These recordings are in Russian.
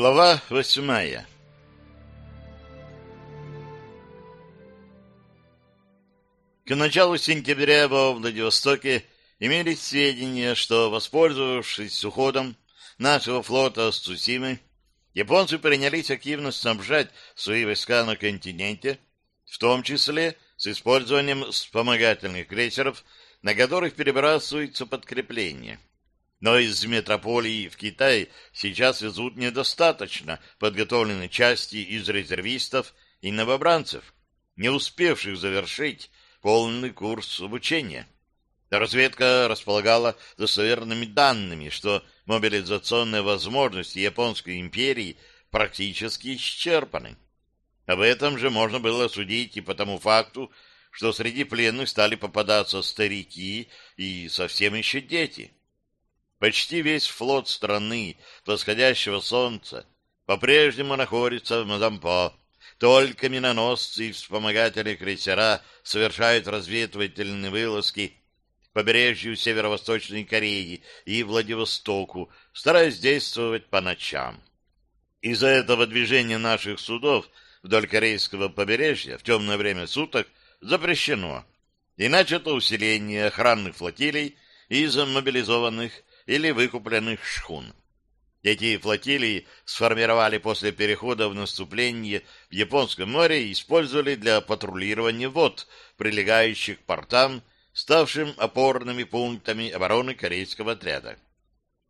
Глава восьмая К началу сентября во Владивостоке имелись сведения, что, воспользовавшись уходом нашего флота с Цусимы, японцы принялись активно снабжать свои войска на континенте, в том числе с использованием вспомогательных крейсеров, на которых перебрасываются подкрепления. Но из метрополии в Китай сейчас везут недостаточно подготовленной части из резервистов и новобранцев, не успевших завершить полный курс обучения. Разведка располагала достоверными данными, что мобилизационные возможности Японской империи практически исчерпаны. Об этом же можно было судить и по тому факту, что среди пленных стали попадаться старики и совсем еще дети. Почти весь флот страны восходящего солнца по-прежнему находится в Мазампо. Только миноносцы и вспомогательные крейсера совершают разведывательные вылазки к побережью Северо-Восточной Кореи и Владивостоку, стараясь действовать по ночам. Из-за этого движение наших судов вдоль корейского побережья в темное время суток запрещено, и начато усиление охранных флотилий из мобилизованных или выкупленных шхун. Эти флотилии сформировали после перехода в наступление в Японском море и использовали для патрулирования вод, прилегающих к портам, ставшим опорными пунктами обороны корейского отряда.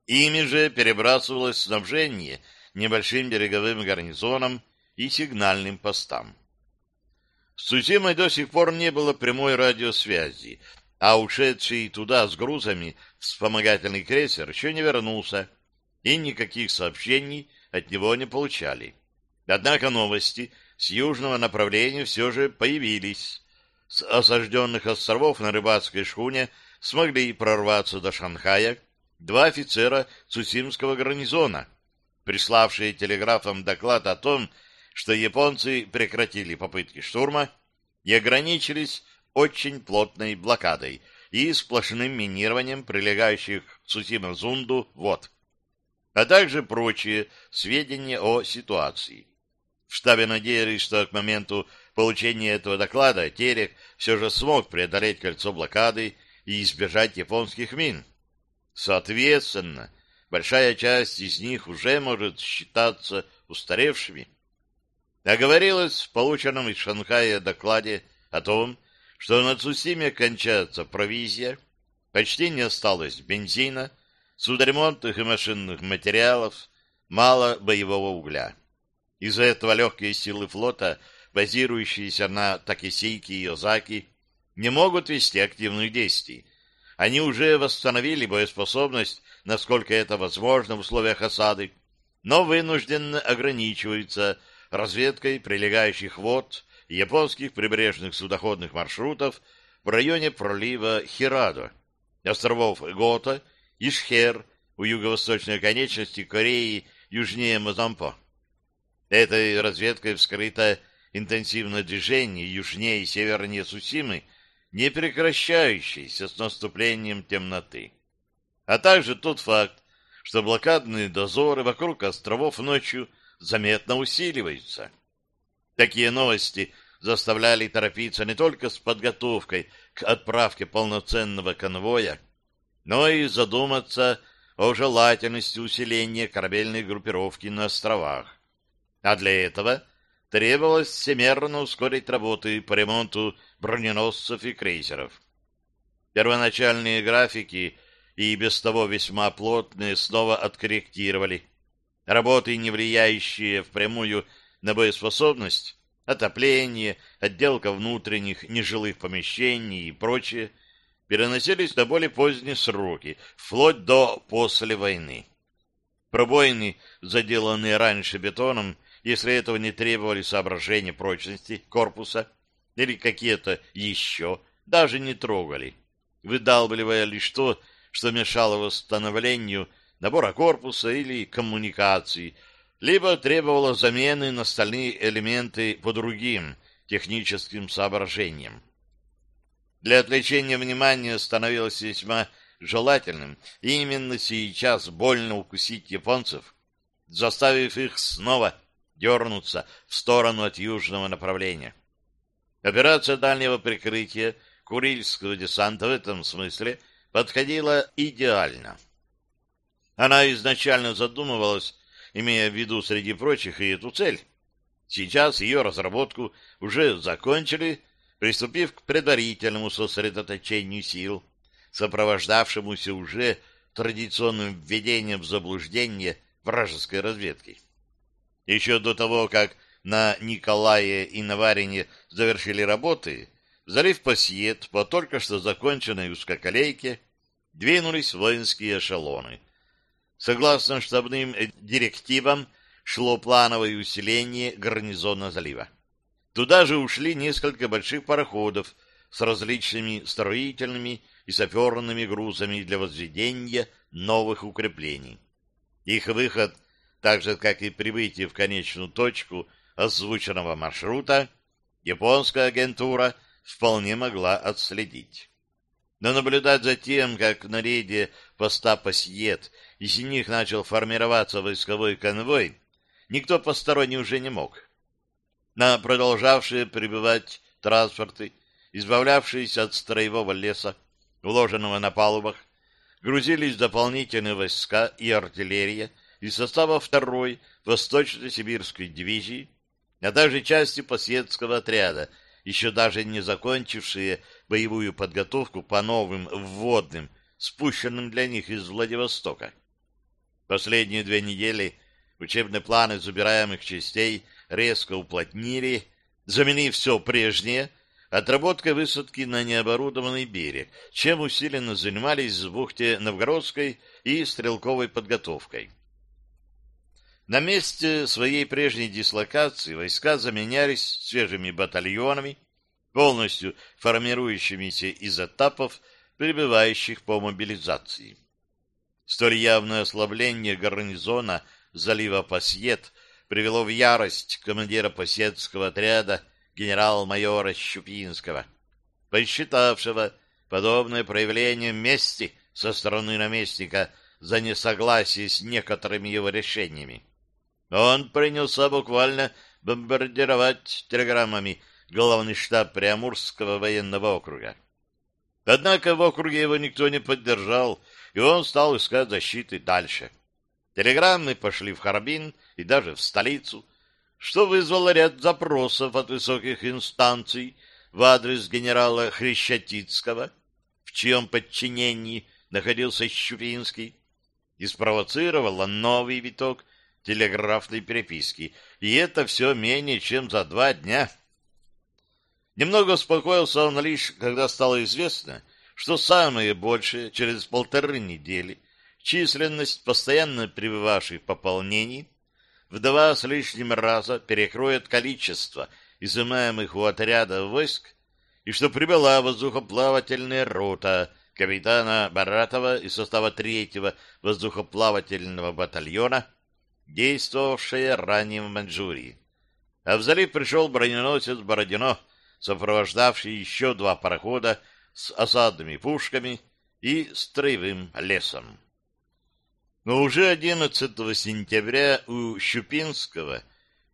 Ими же перебрасывалось снабжение небольшим береговым гарнизоном и сигнальным постам. С Цусимой до сих пор не было прямой радиосвязи, а ушедший туда с грузами вспомогательный крейсер еще не вернулся, и никаких сообщений от него не получали. Однако новости с южного направления все же появились. С осажденных островов на рыбацкой шхуне смогли прорваться до Шанхая два офицера Цусимского гарнизона, приславшие телеграфом доклад о том, что японцы прекратили попытки штурма и ограничились очень плотной блокадой и сплошным минированием прилегающих к Цусима-Зунду вод, а также прочие сведения о ситуации. В штабе надеялись, что к моменту получения этого доклада Терек все же смог преодолеть кольцо блокады и избежать японских мин. Соответственно, большая часть из них уже может считаться устаревшими. Оговорилось в полученном из Шанхая докладе о том, что на Цусиме кончается провизия, почти не осталось бензина, судоремонтных и машинных материалов, мало боевого угля. Из-за этого легкие силы флота, базирующиеся на Такисейке и Озаки, не могут вести активных действий. Они уже восстановили боеспособность, насколько это возможно в условиях осады, но вынужденно ограничиваются разведкой прилегающих вод японских прибрежных судоходных маршрутов в районе пролива Хирадо, островов Гота, Ишхер у юго-восточной конечности Кореи южнее Мозампо. Этой разведкой вскрыто интенсивное движение южнее и севернее Сусимы, не прекращающееся с наступлением темноты. А также тот факт, что блокадные дозоры вокруг островов ночью заметно усиливаются. Такие новости заставляли торопиться не только с подготовкой к отправке полноценного конвоя, но и задуматься о желательности усиления корабельной группировки на островах. А для этого требовалось всемерно ускорить работы по ремонту броненосцев и крейсеров. Первоначальные графики и без того весьма плотные снова откорректировали. Работы, не влияющие впрямую на боеспособность, отопление, отделка внутренних нежилых помещений и прочее, переносились на более поздние сроки, вплоть до после войны. Пробоины, заделанные раньше бетоном, если этого не требовали соображения прочности корпуса или какие-то еще, даже не трогали, выдалбливая лишь то, что мешало восстановлению набора корпуса или коммуникаций, либо требовало замены на остальные элементы по другим техническим соображениям. Для отвлечения внимания становилось весьма желательным именно сейчас больно укусить японцев, заставив их снова дернуться в сторону от южного направления. Операция дальнего прикрытия Курильского десанта в этом смысле подходила идеально. Она изначально задумывалась, имея в виду среди прочих и эту цель. Сейчас ее разработку уже закончили, приступив к предварительному сосредоточению сил, сопровождавшемуся уже традиционным введением в заблуждение вражеской разведки. Еще до того, как на Николае и Наварине завершили работы, залив Пассиет по только что законченной узкоколейке двинулись воинские эшелоны. Согласно штабным директивам, шло плановое усиление гарнизона залива. Туда же ушли несколько больших пароходов с различными строительными и саперными грузами для возведения новых укреплений. Их выход, так же как и прибытие в конечную точку озвученного маршрута, японская агентура вполне могла отследить. Но наблюдать за тем, как на рейде поста Пасьет из них начал формироваться войсковой конвой, никто посторонний уже не мог. На продолжавшие прибывать транспорты, избавлявшиеся от строевого леса, уложенного на палубах, грузились дополнительные войска и артиллерия из состава второй Восточно-Сибирской дивизии, а также части посетского отряда, еще даже не закончившие боевую подготовку по новым вводным, спущенным для них из Владивостока. Последние две недели учебные планы забираемых частей резко уплотнили, заменив все прежнее отработкой высадки на необорудованный берег, чем усиленно занимались в бухте Новгородской и стрелковой подготовкой. На месте своей прежней дислокации войска заменялись свежими батальонами, полностью формирующимися из этапов, прибывающих по мобилизации. Столь явное ослабление гарнизона залива Пасьет привело в ярость командира Пасьетского отряда генерал-майора Щупинского, посчитавшего подобное проявление мести со стороны наместника за несогласие с некоторыми его решениями. Он принялся буквально бомбардировать телеграммами главный штаб Приамурского военного округа. Однако в округе его никто не поддержал, и он стал искать защиты дальше. Телеграммы пошли в Харбин и даже в столицу, что вызвало ряд запросов от высоких инстанций в адрес генерала Хрещатицкого, в чьем подчинении находился Щупинский, и спровоцировало новый виток телеграфной переписки, и это все менее чем за два дня. Немного успокоился он лишь, когда стало известно, что самое большее, через полторы недели, численность постоянно прибывавших пополнений в два с лишним раза перекроет количество изымаемых у отряда войск, и что прибыла воздухоплавательная рота капитана Баратова из состава третьего воздухоплавательного батальона, действовавшая ранее в Маньчжурии. А в залив пришел броненосец Бородино, сопровождавший еще два парохода с осадными пушками и строевым лесом. Но уже 11 сентября у Щупинского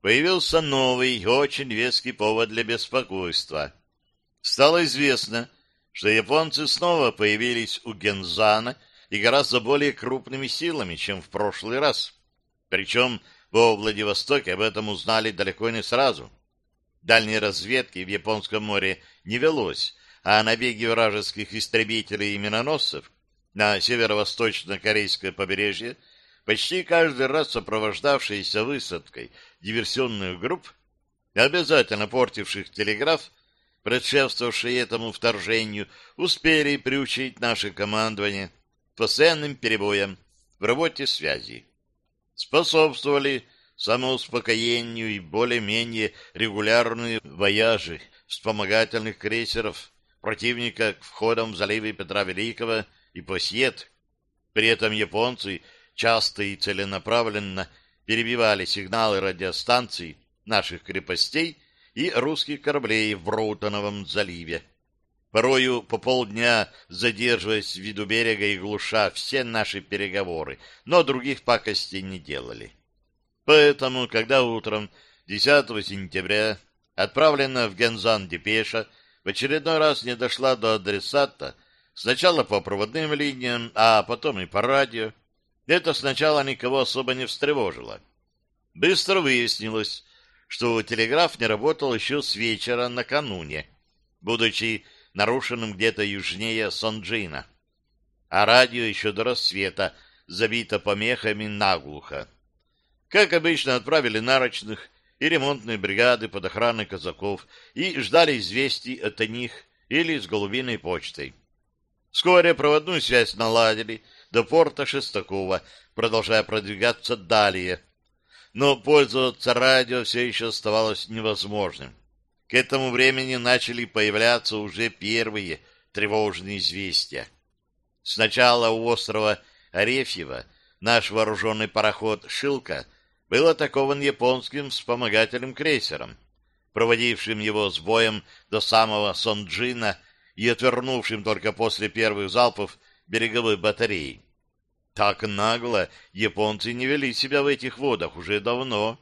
появился новый, очень веский повод для беспокойства. Стало известно, что японцы снова появились у Гензана и гораздо более крупными силами, чем в прошлый раз. Причем во Владивостоке об этом узнали далеко не сразу. Дальней разведки в Японском море не велось, а набеги вражеских истребителей и миноносцев на северо-восточно-корейское побережье, почти каждый раз сопровождавшиеся высадкой диверсионных групп, обязательно портивших телеграф, предшествовавшие этому вторжению, успели приучить наше командование постоянным перебоям в работе связи. Способствовали самоуспокоению и более-менее регулярные вояжи вспомогательных крейсеров противника к входам в заливы Петра Великого и Посьет. При этом японцы часто и целенаправленно перебивали сигналы радиостанций наших крепостей и русских кораблей в Роутоновом заливе. Порою по полдня задерживаясь в виду берега и глуша все наши переговоры, но других пакостей не делали. Поэтому, когда утром 10 сентября отправлена в Гензан депеша в очередной раз не дошла до адресата, сначала по проводным линиям, а потом и по радио, это сначала никого особо не встревожило. Быстро выяснилось, что телеграф не работал еще с вечера накануне, будучи нарушенным где-то южнее Сонджина. А радио еще до рассвета забито помехами наглухо. Как обычно, отправили нарочных и ремонтные бригады под охраной казаков и ждали известий от них или с голубиной почтой. Вскоре проводную связь наладили до порта Шестакова, продолжая продвигаться далее. Но пользоваться радио все еще оставалось невозможным. К этому времени начали появляться уже первые тревожные известия. Сначала у острова Арефьева наш вооруженный пароход «Шилка» был атакован японским вспомогательным крейсером, проводившим его с боем до самого Сонджина и отвернувшим только после первых залпов береговой батареи. Так нагло японцы не вели себя в этих водах уже давно.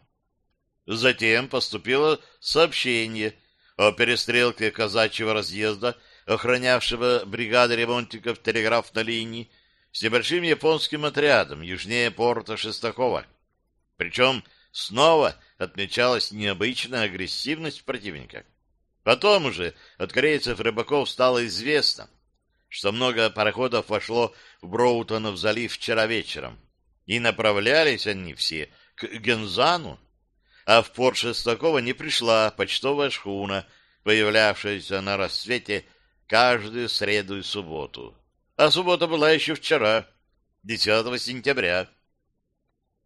Затем поступило сообщение о перестрелке казачьего разъезда, охранявшего бригады ремонтников телеграфной линии, с небольшим японским отрядом южнее порта Шестакова. Причем снова отмечалась необычная агрессивность противника. Потом уже от корейцев рыбаков стало известно, что много пароходов вошло в Броутонов залив вчера вечером, и направлялись они все к Гензану, а в порт Шестакова не пришла почтовая шхуна, появлявшаяся на рассвете каждую среду и субботу. А суббота была еще вчера, 10 сентября.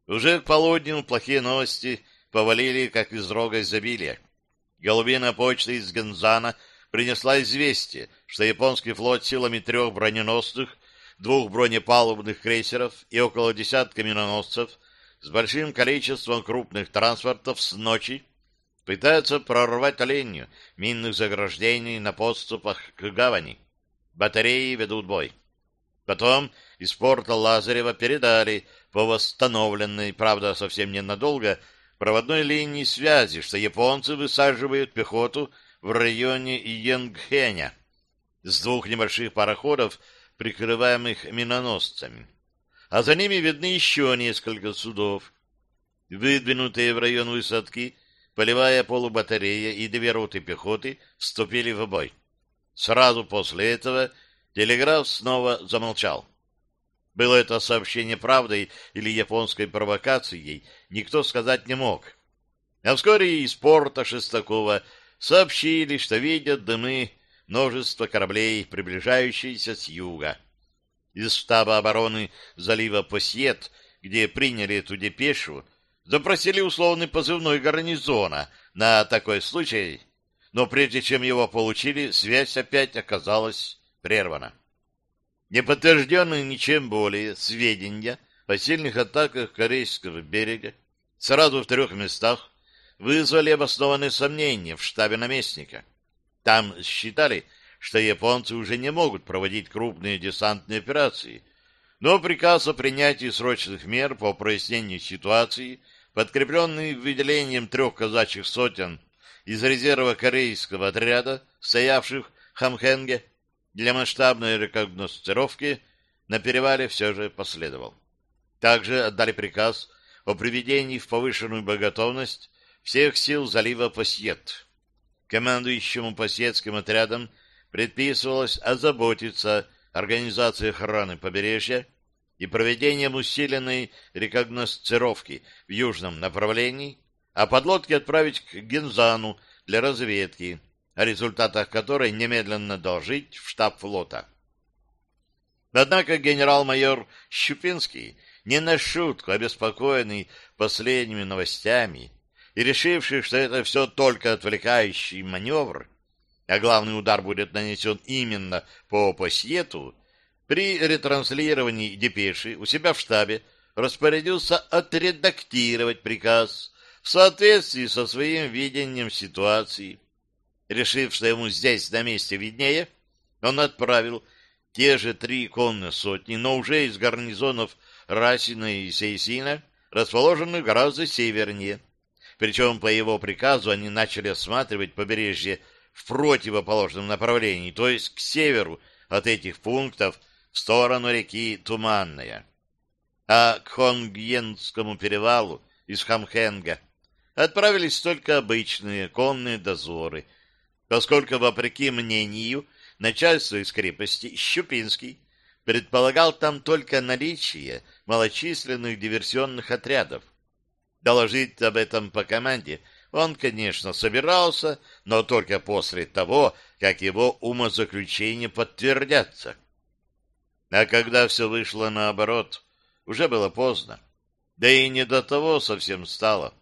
Уже к полудню плохие новости повалили, как из рога изобилия. Голубина почта из Гензана принесла известие, что японский флот силами трех броненосных, двух бронепалубных крейсеров и около десятка миноносцев с большим количеством крупных транспортов с ночи пытаются прорвать оленью минных заграждений на подступах к гавани. Батареи ведут бой. Потом из порта Лазарева передали по восстановленной, правда, совсем ненадолго, проводной линии связи, что японцы высаживают пехоту в районе Йенгхеня с двух небольших пароходов, прикрываемых миноносцами. А за ними видны еще несколько судов. Выдвинутые в район высадки, полевая полубатарея и две роты пехоты вступили в бой. Сразу после этого телеграф снова замолчал. Было это сообщение правдой или японской провокацией, никто сказать не мог. А вскоре из порта Шестакова сообщили, что видят дымы множества кораблей, приближающиеся с юга. Из штаба обороны залива Посьет, где приняли эту депешу, запросили условный позывной гарнизона на такой случай, но прежде чем его получили, связь опять оказалась прервана. Неподтвержденные ничем более сведения о сильных атаках корейского берега сразу в трех местах вызвали обоснованные сомнения в штабе наместника. Там считали, что японцы уже не могут проводить крупные десантные операции, но приказ о принятии срочных мер по прояснению ситуации, подкрепленный выделением трех казачьих сотен из резерва корейского отряда, стоявших в Хамхенге, для масштабной рекогностировки на перевале все же последовал. Также отдали приказ о приведении в повышенную боготовность всех сил залива Пассиет. Командующему Пассиетским отрядом предписывалось озаботиться организацией охраны побережья и проведением усиленной рекогностировки в южном направлении, а подлодки отправить к Гензану для разведки, о результатах которой немедленно доложить в штаб флота. Однако генерал-майор Щупинский, не на шутку обеспокоенный последними новостями и решивший, что это все только отвлекающий маневр, а главный удар будет нанесен именно по Посьету, при ретранслировании депеши у себя в штабе распорядился отредактировать приказ в соответствии со своим видением ситуации Решив, что ему здесь на месте виднее, он отправил те же три конные сотни, но уже из гарнизонов Расина и Сейсина, расположенных гораздо севернее. Причем по его приказу они начали осматривать побережье в противоположном направлении, то есть к северу от этих пунктов в сторону реки Туманная. А к Хонгьенскому перевалу из Хамхенга отправились только обычные конные дозоры, поскольку, вопреки мнению, начальство из крепости Щупинский предполагал там только наличие малочисленных диверсионных отрядов. Доложить об этом по команде он, конечно, собирался, но только после того, как его умозаключения подтвердятся. А когда все вышло наоборот, уже было поздно. Да и не до того совсем стало.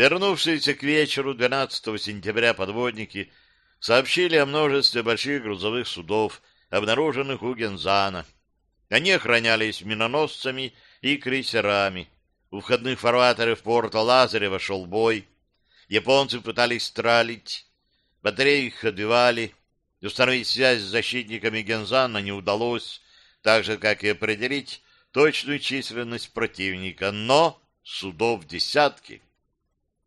Вернувшиеся к вечеру 12 сентября подводники сообщили о множестве больших грузовых судов, обнаруженных у Гензана. Они охранялись миноносцами и крейсерами. У входных фарватеров порта Лазарева шел бой. Японцы пытались стралить. Батареи их отбивали. Установить связь с защитниками Гензана не удалось, так же, как и определить точную численность противника, но судов десятки.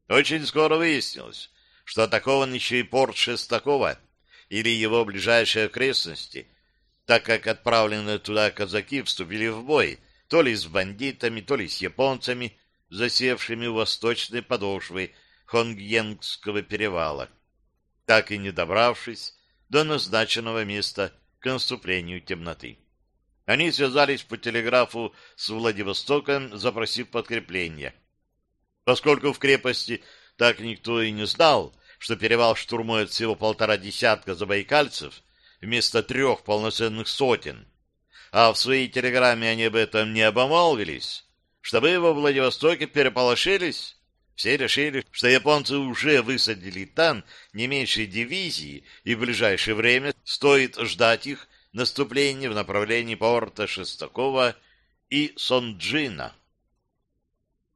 Очень скоро выяснилось, что атакован еще и порт Шестакова или его ближайшие окрестности, так как отправленные туда казаки вступили в бой то ли с бандитами, то ли с японцами, засевшими у восточной подошвы Хонгьенгского перевала, так и не добравшись до назначенного места к наступлению темноты. Они связались по телеграфу с Владивостоком, запросив подкрепление. Поскольку в крепости так никто и не знал, что перевал штурмует всего полтора десятка забайкальцев вместо трех полноценных сотен, а в своей телеграмме они об этом не обомолвились, чтобы во Владивостоке переполошились, все решили, что японцы уже высадили там не меньше дивизии, и в ближайшее время стоит ждать их наступления в направлении порта Шестакова и Сонджина.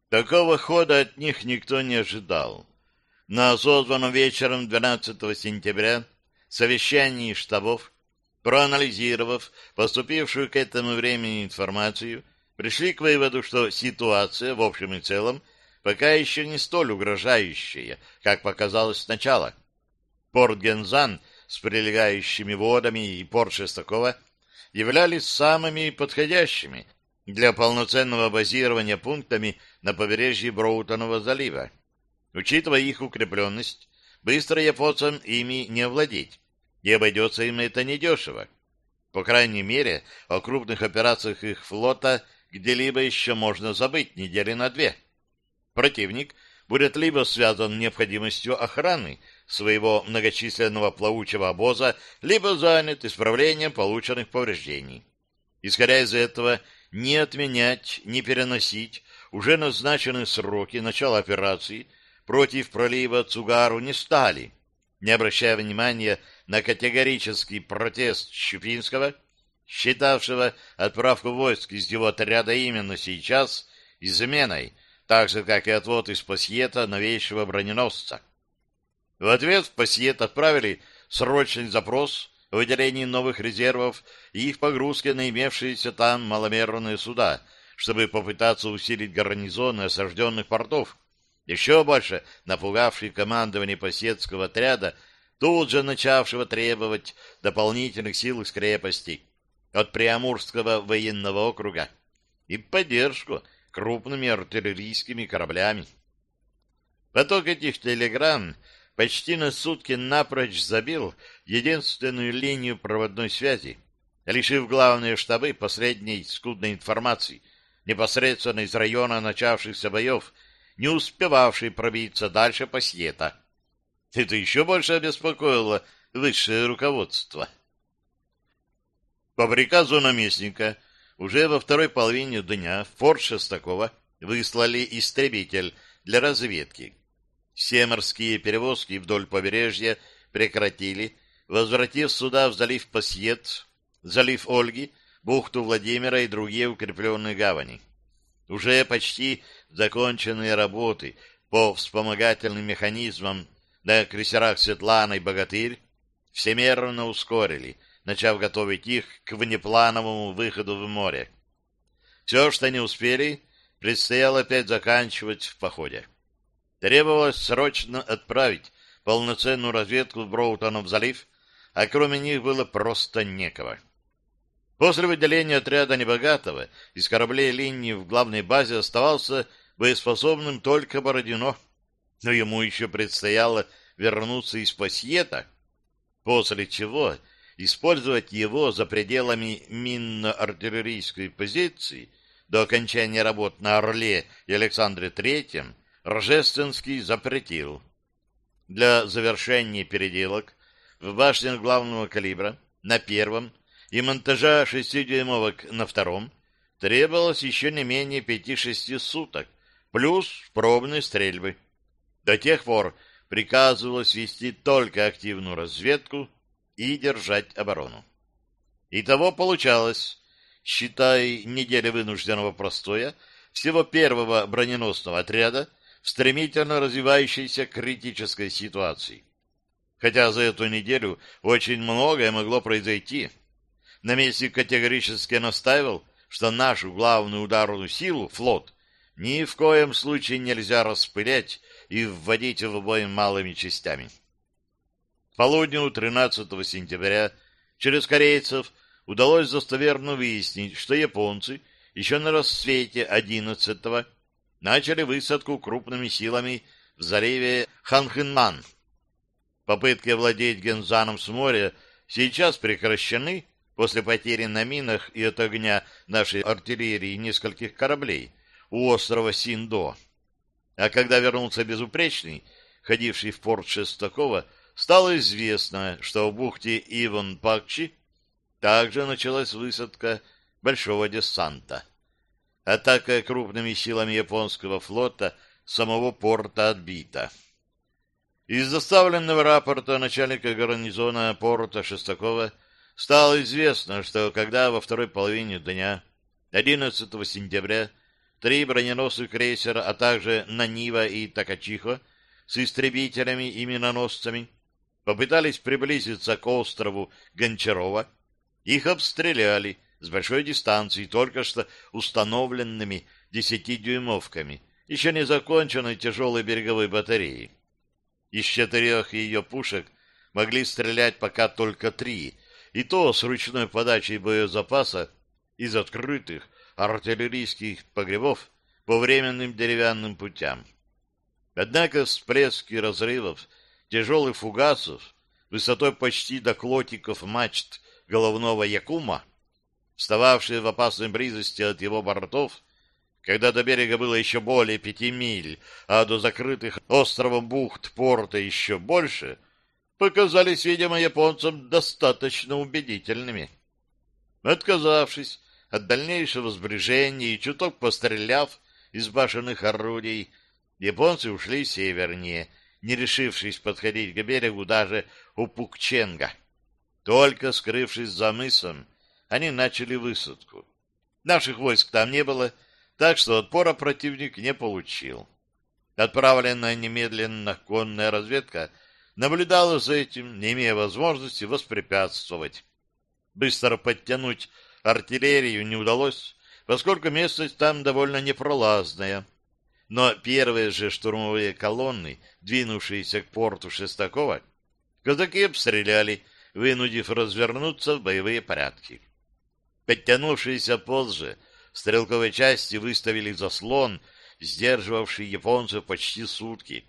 Такого хода от них никто не ожидал. На созванном вечером 12 сентября совещании штабов, проанализировав поступившую к этому времени информацию, пришли к выводу, что ситуация в общем и целом пока еще не столь угрожающая, как показалось сначала. Порт Гензан с прилегающими водами и порт Шестакова являлись самыми подходящими для полноценного базирования пунктами на побережье Броутонова залива. Учитывая их укрепленность, быстро японцам ими не овладеть, и обойдется им это недешево. По крайней мере, о крупных операциях их флота где-либо еще можно забыть недели на две. Противник будет либо связан необходимостью охраны своего многочисленного плавучего обоза, либо занят исправлением полученных повреждений. Исходя из этого, не отменять, не переносить уже назначенные сроки начала операции против пролива Цугару не стали, не обращая внимания на категорический протест Щупинского, считавшего отправку войск из его отряда именно сейчас изменой, так же, как и отвод из Пассиета новейшего броненосца. В ответ в Пассиет отправили срочный запрос о выделении новых резервов и их погрузке на имевшиеся там маломерные суда, чтобы попытаться усилить гарнизоны осажденных портов, еще больше напугавший командование Посетского отряда, тут же начавшего требовать дополнительных сил из крепости от Приамурского военного округа и поддержку крупными артиллерийскими кораблями. Поток этих телеграмм почти на сутки напрочь забил единственную линию проводной связи, лишив главные штабы последней скудной информации, непосредственно из района начавшихся боев, не успевавший пробиться дальше по Сьета. Это еще больше обеспокоило высшее руководство. По приказу наместника уже во второй половине дня в форт Шестакова выслали истребитель для разведки, все морские перевозки вдоль побережья прекратили, возвратив суда в залив Пасьет, залив Ольги, бухту Владимира и другие укрепленные гавани. Уже почти законченные работы по вспомогательным механизмам на крейсерах Светлана и Богатырь всемерно ускорили, начав готовить их к внеплановому выходу в море. Все, что не успели, предстояло опять заканчивать в походе. Требовалось срочно отправить полноценную разведку в Броутонов залив, а кроме них было просто некого. После выделения отряда Небогатого из кораблей линии в главной базе оставался боеспособным только Бородино, но ему еще предстояло вернуться из Пассиета, после чего использовать его за пределами минно-артиллерийской позиции до окончания работ на Орле и Александре Третьем Рожественский запретил. Для завершения переделок в башнях главного калибра на первом и монтажа шестидюймовок на втором требовалось еще не менее пяти-шести суток, плюс пробные стрельбы. До тех пор приказывалось вести только активную разведку и держать оборону. Итого получалось, считай неделя вынужденного простоя, всего первого броненосного отряда в стремительно развивающейся критической ситуации. Хотя за эту неделю очень многое могло произойти. Наместник категорически настаивал, что нашу главную ударную силу, флот, ни в коем случае нельзя распылять и вводить в бой малыми частями. К полудню 13 сентября через корейцев удалось достоверно выяснить, что японцы еще на рассвете 11 начали высадку крупными силами в заливе Ханхынман. Попытки овладеть Гензаном с моря сейчас прекращены после потери на минах и от огня нашей артиллерии нескольких кораблей у острова Синдо. А когда вернулся Безупречный, ходивший в порт Шестакова, стало известно, что в бухте Иван-Пакчи также началась высадка большого десанта. Атака крупными силами японского флота самого порта отбита. Из доставленного рапорта начальника гарнизона порта Шестакова стало известно, что когда во второй половине дня 11 сентября три броненосных крейсера, а также Нанива и Такачихо с истребителями и миноносцами попытались приблизиться к острову Гончарова, их обстреляли с большой дистанции только что установленными десятидюймовками, еще не законченной тяжелой береговой батареей. Из четырех ее пушек могли стрелять пока только три, и то с ручной подачей боезапаса из открытых артиллерийских погребов по временным деревянным путям. Однако всплески разрывов тяжелых фугасов высотой почти до клотиков мачт головного Якума, встававшие в опасной близости от его бортов, когда до берега было еще более пяти миль, а до закрытых островом бухт порта еще больше, показались, видимо, японцам достаточно убедительными. Отказавшись от дальнейшего сближения и чуток постреляв из башенных орудий, японцы ушли севернее, не решившись подходить к берегу даже у Пукченга. Только скрывшись за мысом, они начали высадку. Наших войск там не было, так что отпора противник не получил. Отправленная немедленно конная разведка наблюдала за этим, не имея возможности воспрепятствовать. Быстро подтянуть артиллерию не удалось, поскольку местность там довольно непролазная. Но первые же штурмовые колонны, двинувшиеся к порту Шестакова, казаки обстреляли, вынудив развернуться в боевые порядки. Подтянувшиеся позже стрелковые части выставили заслон, сдерживавший японцев почти сутки,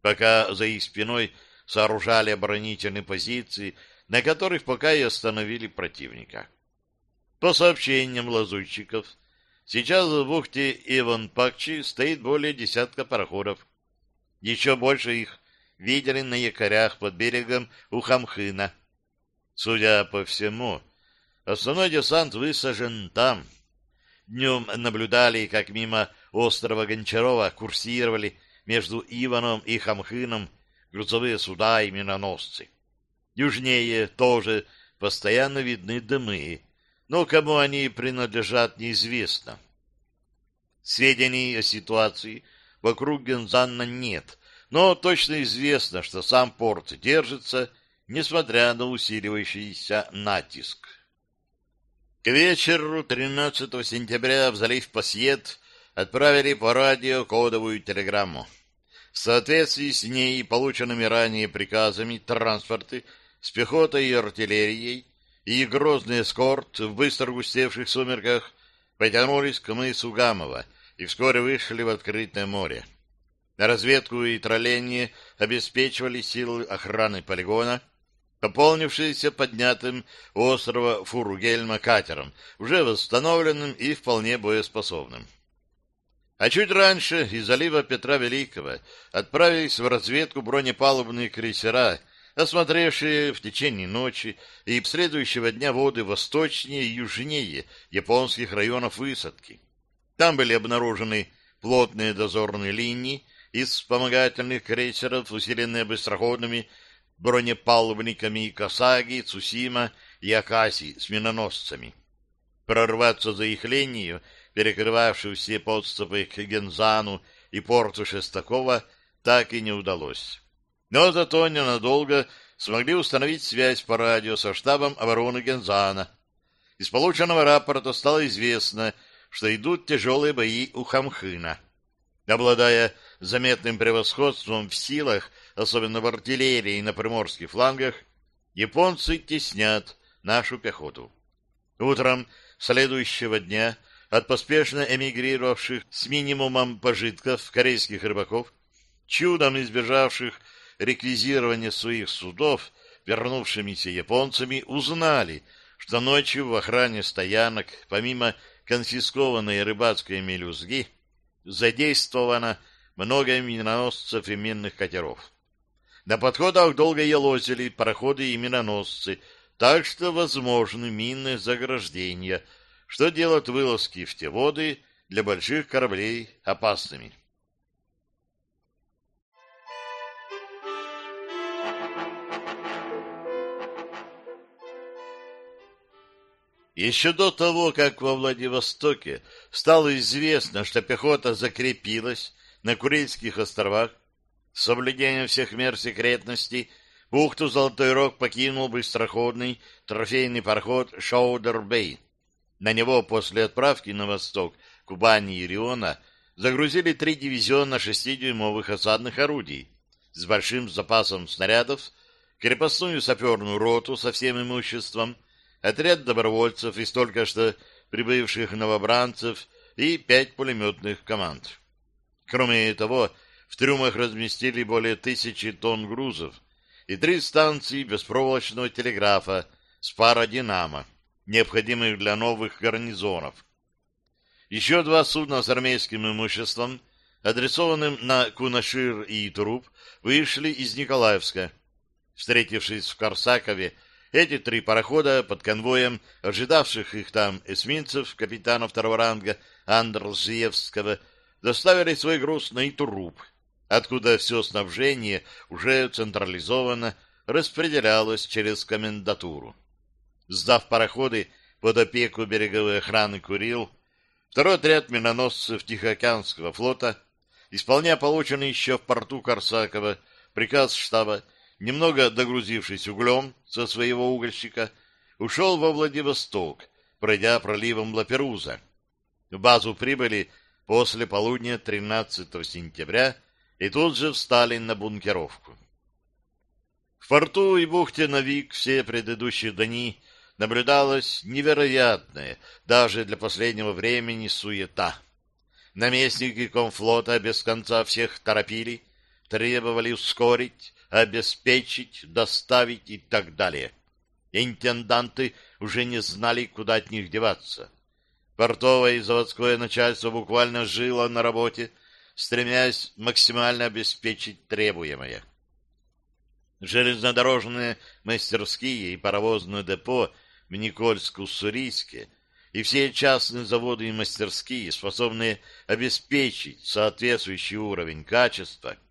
пока за их спиной сооружали оборонительные позиции, на которых пока и остановили противника. По сообщениям лазутчиков, сейчас в бухте Иван-Пакчи стоит более десятка пароходов. Еще больше их видели на якорях под берегом у Хамхына. Судя по всему, основной десант высажен там. Днем наблюдали, как мимо острова Гончарова курсировали между Иваном и Хамхыном грузовые суда и миноносцы. Южнее тоже постоянно видны дымы, но кому они принадлежат, неизвестно. Сведений о ситуации вокруг Гензанна нет, но точно известно, что сам порт держится, несмотря на усиливающийся натиск. К вечеру 13 сентября в залив Пассиет отправили по радио кодовую телеграмму. В соответствии с ней и полученными ранее приказами транспорты с пехотой и артиллерией и грозный эскорт в быстро густевших сумерках потянулись к мысу Гамова и вскоре вышли в открытое море. Разведку и тролление обеспечивали силы охраны полигона, пополнившиеся поднятым острова Фуругельма катером, уже восстановленным и вполне боеспособным. А чуть раньше из залива Петра Великого отправились в разведку бронепалубные крейсера, осмотревшие в течение ночи и следующего дня воды восточнее и южнее японских районов высадки. Там были обнаружены плотные дозорные линии из вспомогательных крейсеров, усиленные быстроходными бронепалубниками Касаги, Цусима и Акаси с миноносцами. Прорваться за их линию, перекрывавшую все подступы к Гензану и порту Шестакова, так и не удалось. Но зато ненадолго смогли установить связь по радио со штабом обороны Гензана. Из полученного рапорта стало известно, что идут тяжелые бои у Хамхына. Обладая заметным превосходством в силах, особенно в артиллерии на приморских флангах, японцы теснят нашу пехоту. Утром следующего дня от поспешно эмигрировавших с минимумом пожитков корейских рыбаков, чудом избежавших реквизирования своих судов, вернувшимися японцами, узнали, что ночью в охране стоянок, помимо конфискованной рыбацкой мелюзги, задействовано много миноносцев и минных катеров. На подходах долго елозили пароходы и миноносцы, так что возможны минные заграждения, что делает вылазки в те воды для больших кораблей опасными. Еще до того, как во Владивостоке стало известно, что пехота закрепилась на Курильских островах, с соблюдением всех мер секретности, бухту Золотой Рог покинул быстроходный трофейный пароход Шоудер-Бэй. На него после отправки на восток Кубани и Риона загрузили три дивизиона шестидюймовых осадных орудий с большим запасом снарядов, крепостную саперную роту со всем имуществом, отряд добровольцев из только что прибывших новобранцев и пять пулеметных команд. Кроме того, в трюмах разместили более тысячи тонн грузов и три станции беспроволочного телеграфа с пародинамо, необходимых для новых гарнизонов. Еще два судна с армейским имуществом, адресованным на Кунашир и Труп, вышли из Николаевска. Встретившись в Корсакове, эти три парохода под конвоем ожидавших их там эсминцев капитана второго ранга Андрзиевского доставили свой груз на Итуруп, откуда все снабжение уже централизованно распределялось через комендатуру. Сдав пароходы под опеку береговой охраны Курил, второй отряд миноносцев Тихоокеанского флота, исполняя полученный еще в порту Корсакова приказ штаба немного догрузившись углем со своего угольщика, ушел во Владивосток, пройдя проливом Лаперуза. В базу прибыли после полудня 13 сентября и тут же встали на бункеровку. В порту и бухте Навик все предыдущие дни наблюдалась невероятная, даже для последнего времени, суета. Наместники комфлота без конца всех торопили, требовали ускорить, обеспечить, доставить и так далее. Интенданты уже не знали, куда от них деваться. Портовое и заводское начальство буквально жило на работе, стремясь максимально обеспечить требуемое. Железнодорожные мастерские и паровозное депо в Никольск-Уссурийске и все частные заводы и мастерские, способные обеспечить соответствующий уровень качества –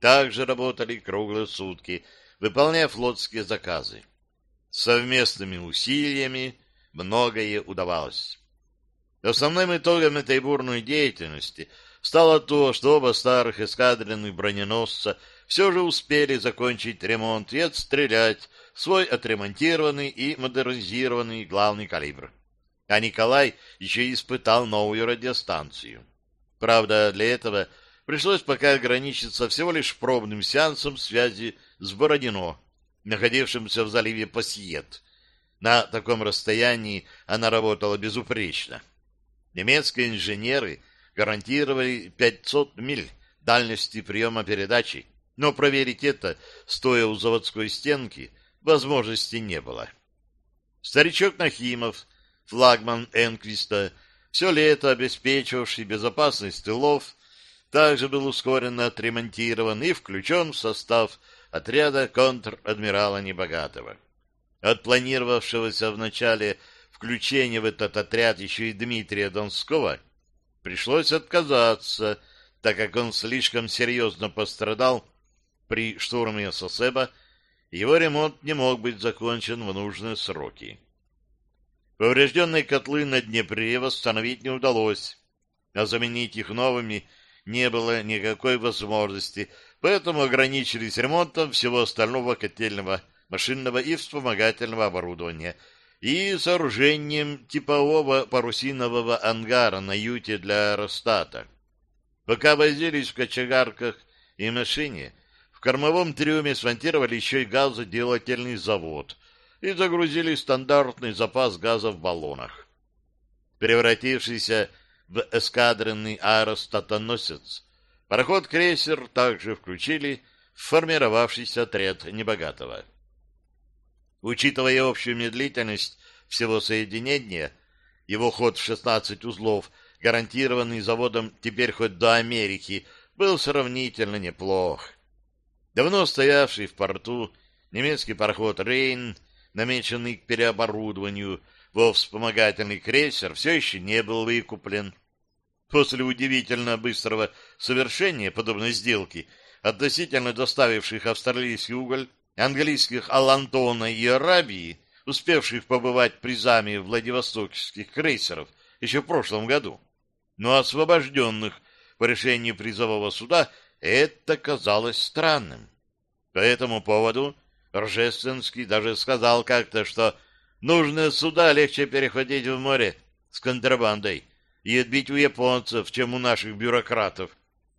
также работали круглые сутки, выполняя флотские заказы. Совместными усилиями многое удавалось. Основным итогом этой бурной деятельности стало то, что оба старых эскадренных броненосца все же успели закончить ремонт и отстрелять свой отремонтированный и модернизированный главный калибр. А Николай еще испытал новую радиостанцию. Правда, для этого пришлось пока ограничиться всего лишь пробным сеансом связи с Бородино, находившимся в заливе Пассиет. На таком расстоянии она работала безупречно. Немецкие инженеры гарантировали 500 миль дальности приема передачи, но проверить это, стоя у заводской стенки, возможности не было. Старичок Нахимов, флагман Энквиста, все лето обеспечивавший безопасность тылов, также был ускоренно отремонтирован и включен в состав отряда контр-адмирала Небогатого. От планировавшегося в начале включения в этот отряд еще и Дмитрия Донского пришлось отказаться, так как он слишком серьезно пострадал при штурме Сосеба, его ремонт не мог быть закончен в нужные сроки. Поврежденные котлы на Днепре восстановить не удалось, а заменить их новыми не было никакой возможности, поэтому ограничились ремонтом всего остального котельного, машинного и вспомогательного оборудования и сооружением типового парусинового ангара на юте для аэростата. Пока возились в кочегарках и машине, в кормовом трюме смонтировали еще и газоделательный завод и загрузили стандартный запас газа в баллонах. Превратившийся в эскадренный аэростатоносец, пароход-крейсер также включили в формировавшийся отряд Небогатого. Учитывая общую медлительность всего соединения, его ход в 16 узлов, гарантированный заводом теперь хоть до Америки, был сравнительно неплох. Давно стоявший в порту немецкий пароход «Рейн», намеченный к переоборудованию во вспомогательный крейсер, все еще не был выкуплен. После удивительно быстрого совершения подобной сделки относительно доставивших австралийский уголь, английских Алантона и Арабии, успевших побывать призами владивостокских крейсеров еще в прошлом году, но освобожденных по решению призового суда – это казалось странным. По этому поводу Рожественский даже сказал как-то, что нужно суда легче переходить в море с контрабандой и отбить у японцев, чем у наших бюрократов,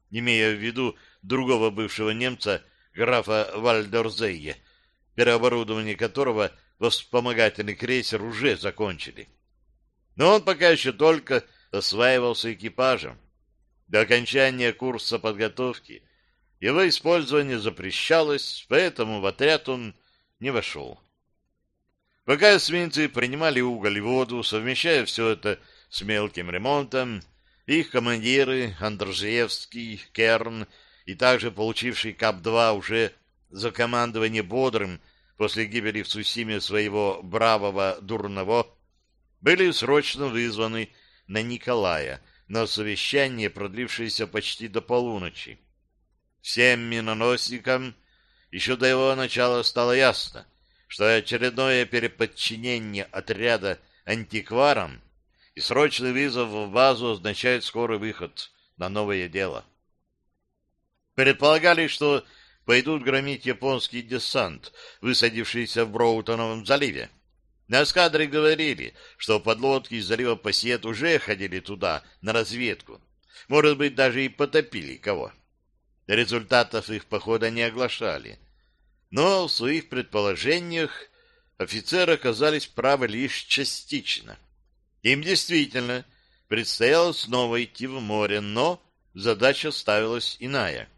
имея в виду другого бывшего немца, графа Вальдорзея, переоборудование которого во вспомогательный крейсер уже закончили. Но он пока еще только осваивался экипажем. До окончания курса подготовки его использование запрещалось, поэтому в отряд он не вошел. Пока эсминцы принимали уголь и воду, совмещая все это с мелким ремонтом, их командиры Андржеевский, Керн и также получивший КАП-2 уже за командование бодрым после гибели в Цусиме своего бравого дурного, были срочно вызваны на Николая, на совещание, продлившееся почти до полуночи. Всем миноносникам еще до его начала стало ясно, что очередное переподчинение отряда антикварам и срочный вызов в базу означает скорый выход на новое дело. Предполагали, что пойдут громить японский десант, высадившийся в Броутоновом заливе. На эскадре говорили, что подлодки из залива Пассиет уже ходили туда, на разведку. Может быть, даже и потопили кого. Результатов их похода не оглашали. Но в своих предположениях офицеры оказались правы лишь частично. Им действительно предстояло снова идти в море, но задача ставилась иная.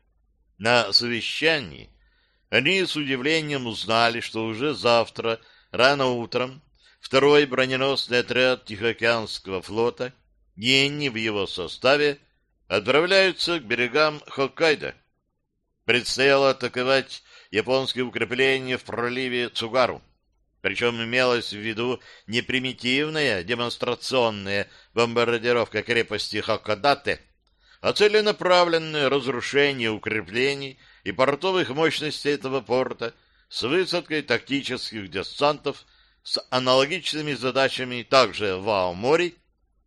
На совещании они с удивлением узнали, что уже завтра Рано утром второй броненосный отряд Тихоокеанского флота, Йенни в его составе, отправляются к берегам Хоккайдо. Предстояло атаковать японские укрепления в проливе Цугару. Причем имелась в виду не примитивная демонстрационная бомбардировка крепости Хоккадате, а целенаправленное разрушение укреплений и портовых мощностей этого порта – с высадкой тактических десантов с аналогичными задачами также в Аоморе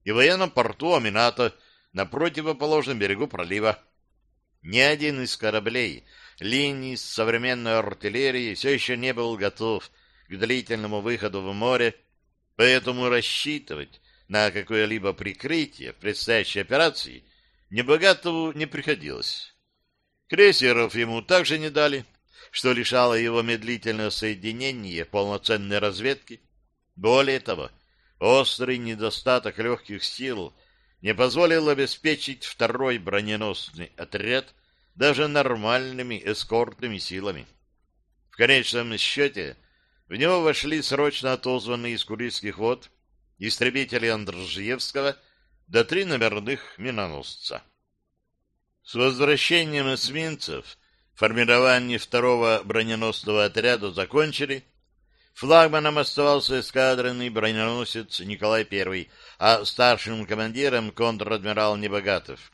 и военном порту Амината на противоположном берегу пролива. Ни один из кораблей линий с современной артиллерией все еще не был готов к длительному выходу в море, поэтому рассчитывать на какое-либо прикрытие предстоящей операции Небогатову не приходилось. Крейсеров ему также не дали, что лишало его медлительного соединения полноценной разведки. Более того, острый недостаток легких сил не позволил обеспечить второй броненосный отряд даже нормальными эскортными силами. В конечном счете в него вошли срочно отозванные из Курильских вод истребители Андржиевского до три номерных миноносца. С возвращением эсминцев Формирование второго броненосного отряда закончили. Флагманом оставался эскадренный броненосец Николай I, а старшим командиром контр-адмирал Небогатов.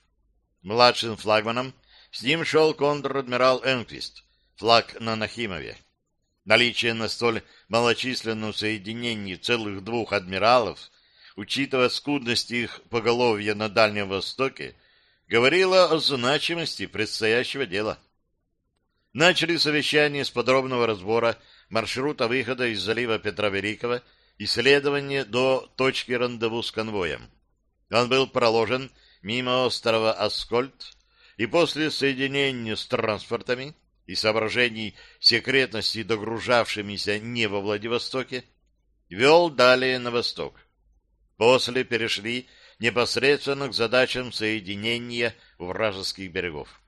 Младшим флагманом с ним шел контр-адмирал Энквист, флаг на Нахимове. Наличие на столь малочисленном соединении целых двух адмиралов, учитывая скудность их поголовья на Дальнем Востоке, говорило о значимости предстоящего дела начали совещание с подробного разбора маршрута выхода из залива Петра Великого и следования до точки рандеву с конвоем. Он был проложен мимо острова Аскольд, и после соединения с транспортами и соображений секретности, догружавшимися не во Владивостоке, вел далее на восток. После перешли непосредственно к задачам соединения вражеских берегов.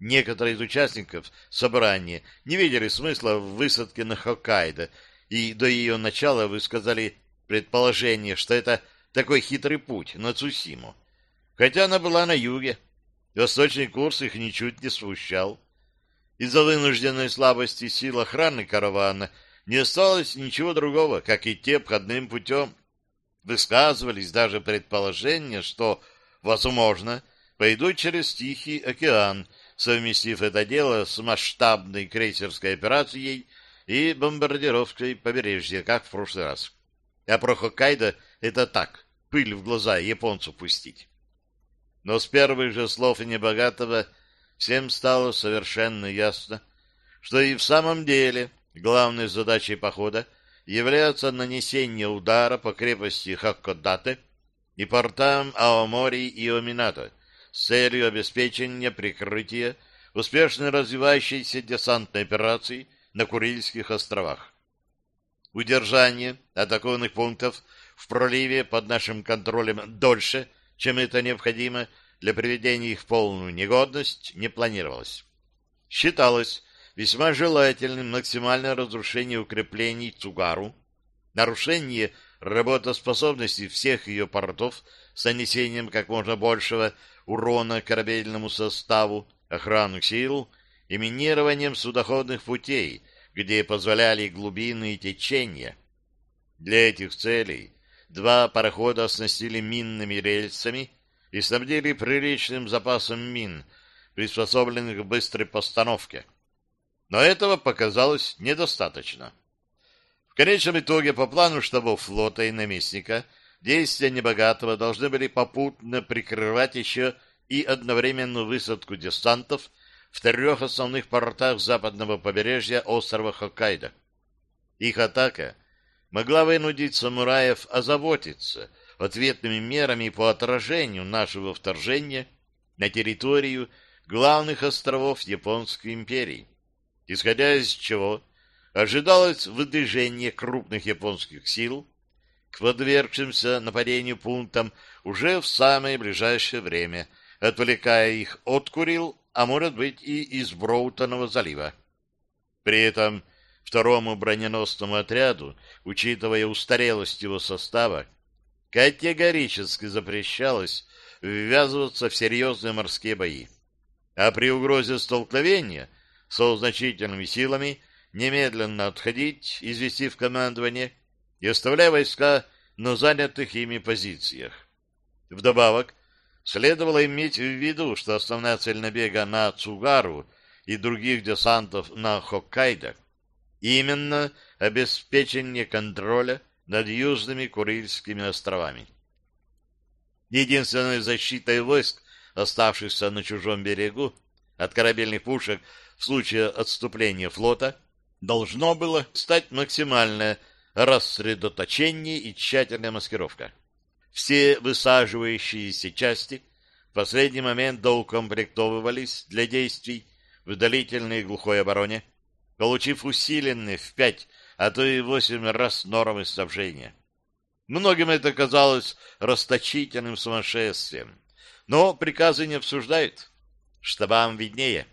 Некоторые из участников собрания не видели смысла в высадке на Хоккайдо и до ее начала высказали предположение, что это такой хитрый путь на Цусиму. Хотя она была на юге, восточный курс их ничуть не смущал. Из-за вынужденной слабости сил охраны каравана не осталось ничего другого, как идти обходным путем. Высказывались даже предположения, что, возможно, пойдут через Тихий океан, совместив это дело с масштабной крейсерской операцией и бомбардировкой побережья, как в прошлый раз. А про Хоккайдо это так, пыль в глаза японцу пустить. Но с первых же слов небогатого всем стало совершенно ясно, что и в самом деле главной задачей похода является нанесение удара по крепости Хаккодате и портам Аомори и Оминато, с целью обеспечения прикрытия успешно развивающейся десантной операции на Курильских островах. Удержание атакованных пунктов в проливе под нашим контролем дольше, чем это необходимо для приведения их в полную негодность, не планировалось. Считалось весьма желательным максимальное разрушение укреплений Цугару, нарушение работоспособности всех ее портов с нанесением как можно большего урона корабельному составу, охрану сил и минированием судоходных путей, где позволяли глубины и течения. Для этих целей два парохода оснастили минными рельсами и снабдили приличным запасом мин, приспособленных к быстрой постановке. Но этого показалось недостаточно. В конечном итоге, по плану штабов флота и наместника, действия Небогатого должны были попутно прикрывать еще и одновременную высадку десантов в трех основных портах западного побережья острова Хоккайдо. Их атака могла вынудить самураев озаботиться ответными мерами по отражению нашего вторжения на территорию главных островов Японской империи, исходя из чего ожидалось выдвижение крупных японских сил к подвергшимся нападению пунктам уже в самое ближайшее время, отвлекая их от Курил, а может быть и из Броутонова залива. При этом второму броненосному отряду, учитывая устарелость его состава, категорически запрещалось ввязываться в серьезные морские бои. А при угрозе столкновения со значительными силами немедленно отходить, известив командование и оставляя войска на занятых ими позициях. Вдобавок, следовало иметь в виду, что основная цель набега на Цугару и других десантов на Хоккайдо именно обеспечение контроля над южными Курильскими островами. Единственной защитой войск, оставшихся на чужом берегу, от корабельных пушек в случае отступления флота, должно было стать максимальное рассредоточение и тщательная маскировка. Все высаживающиеся части в последний момент доукомплектовывались для действий в длительной глухой обороне, получив усиленные в пять, а то и восемь раз нормы снабжения. Многим это казалось расточительным сумасшествием, но приказы не обсуждают. Штабам виднее.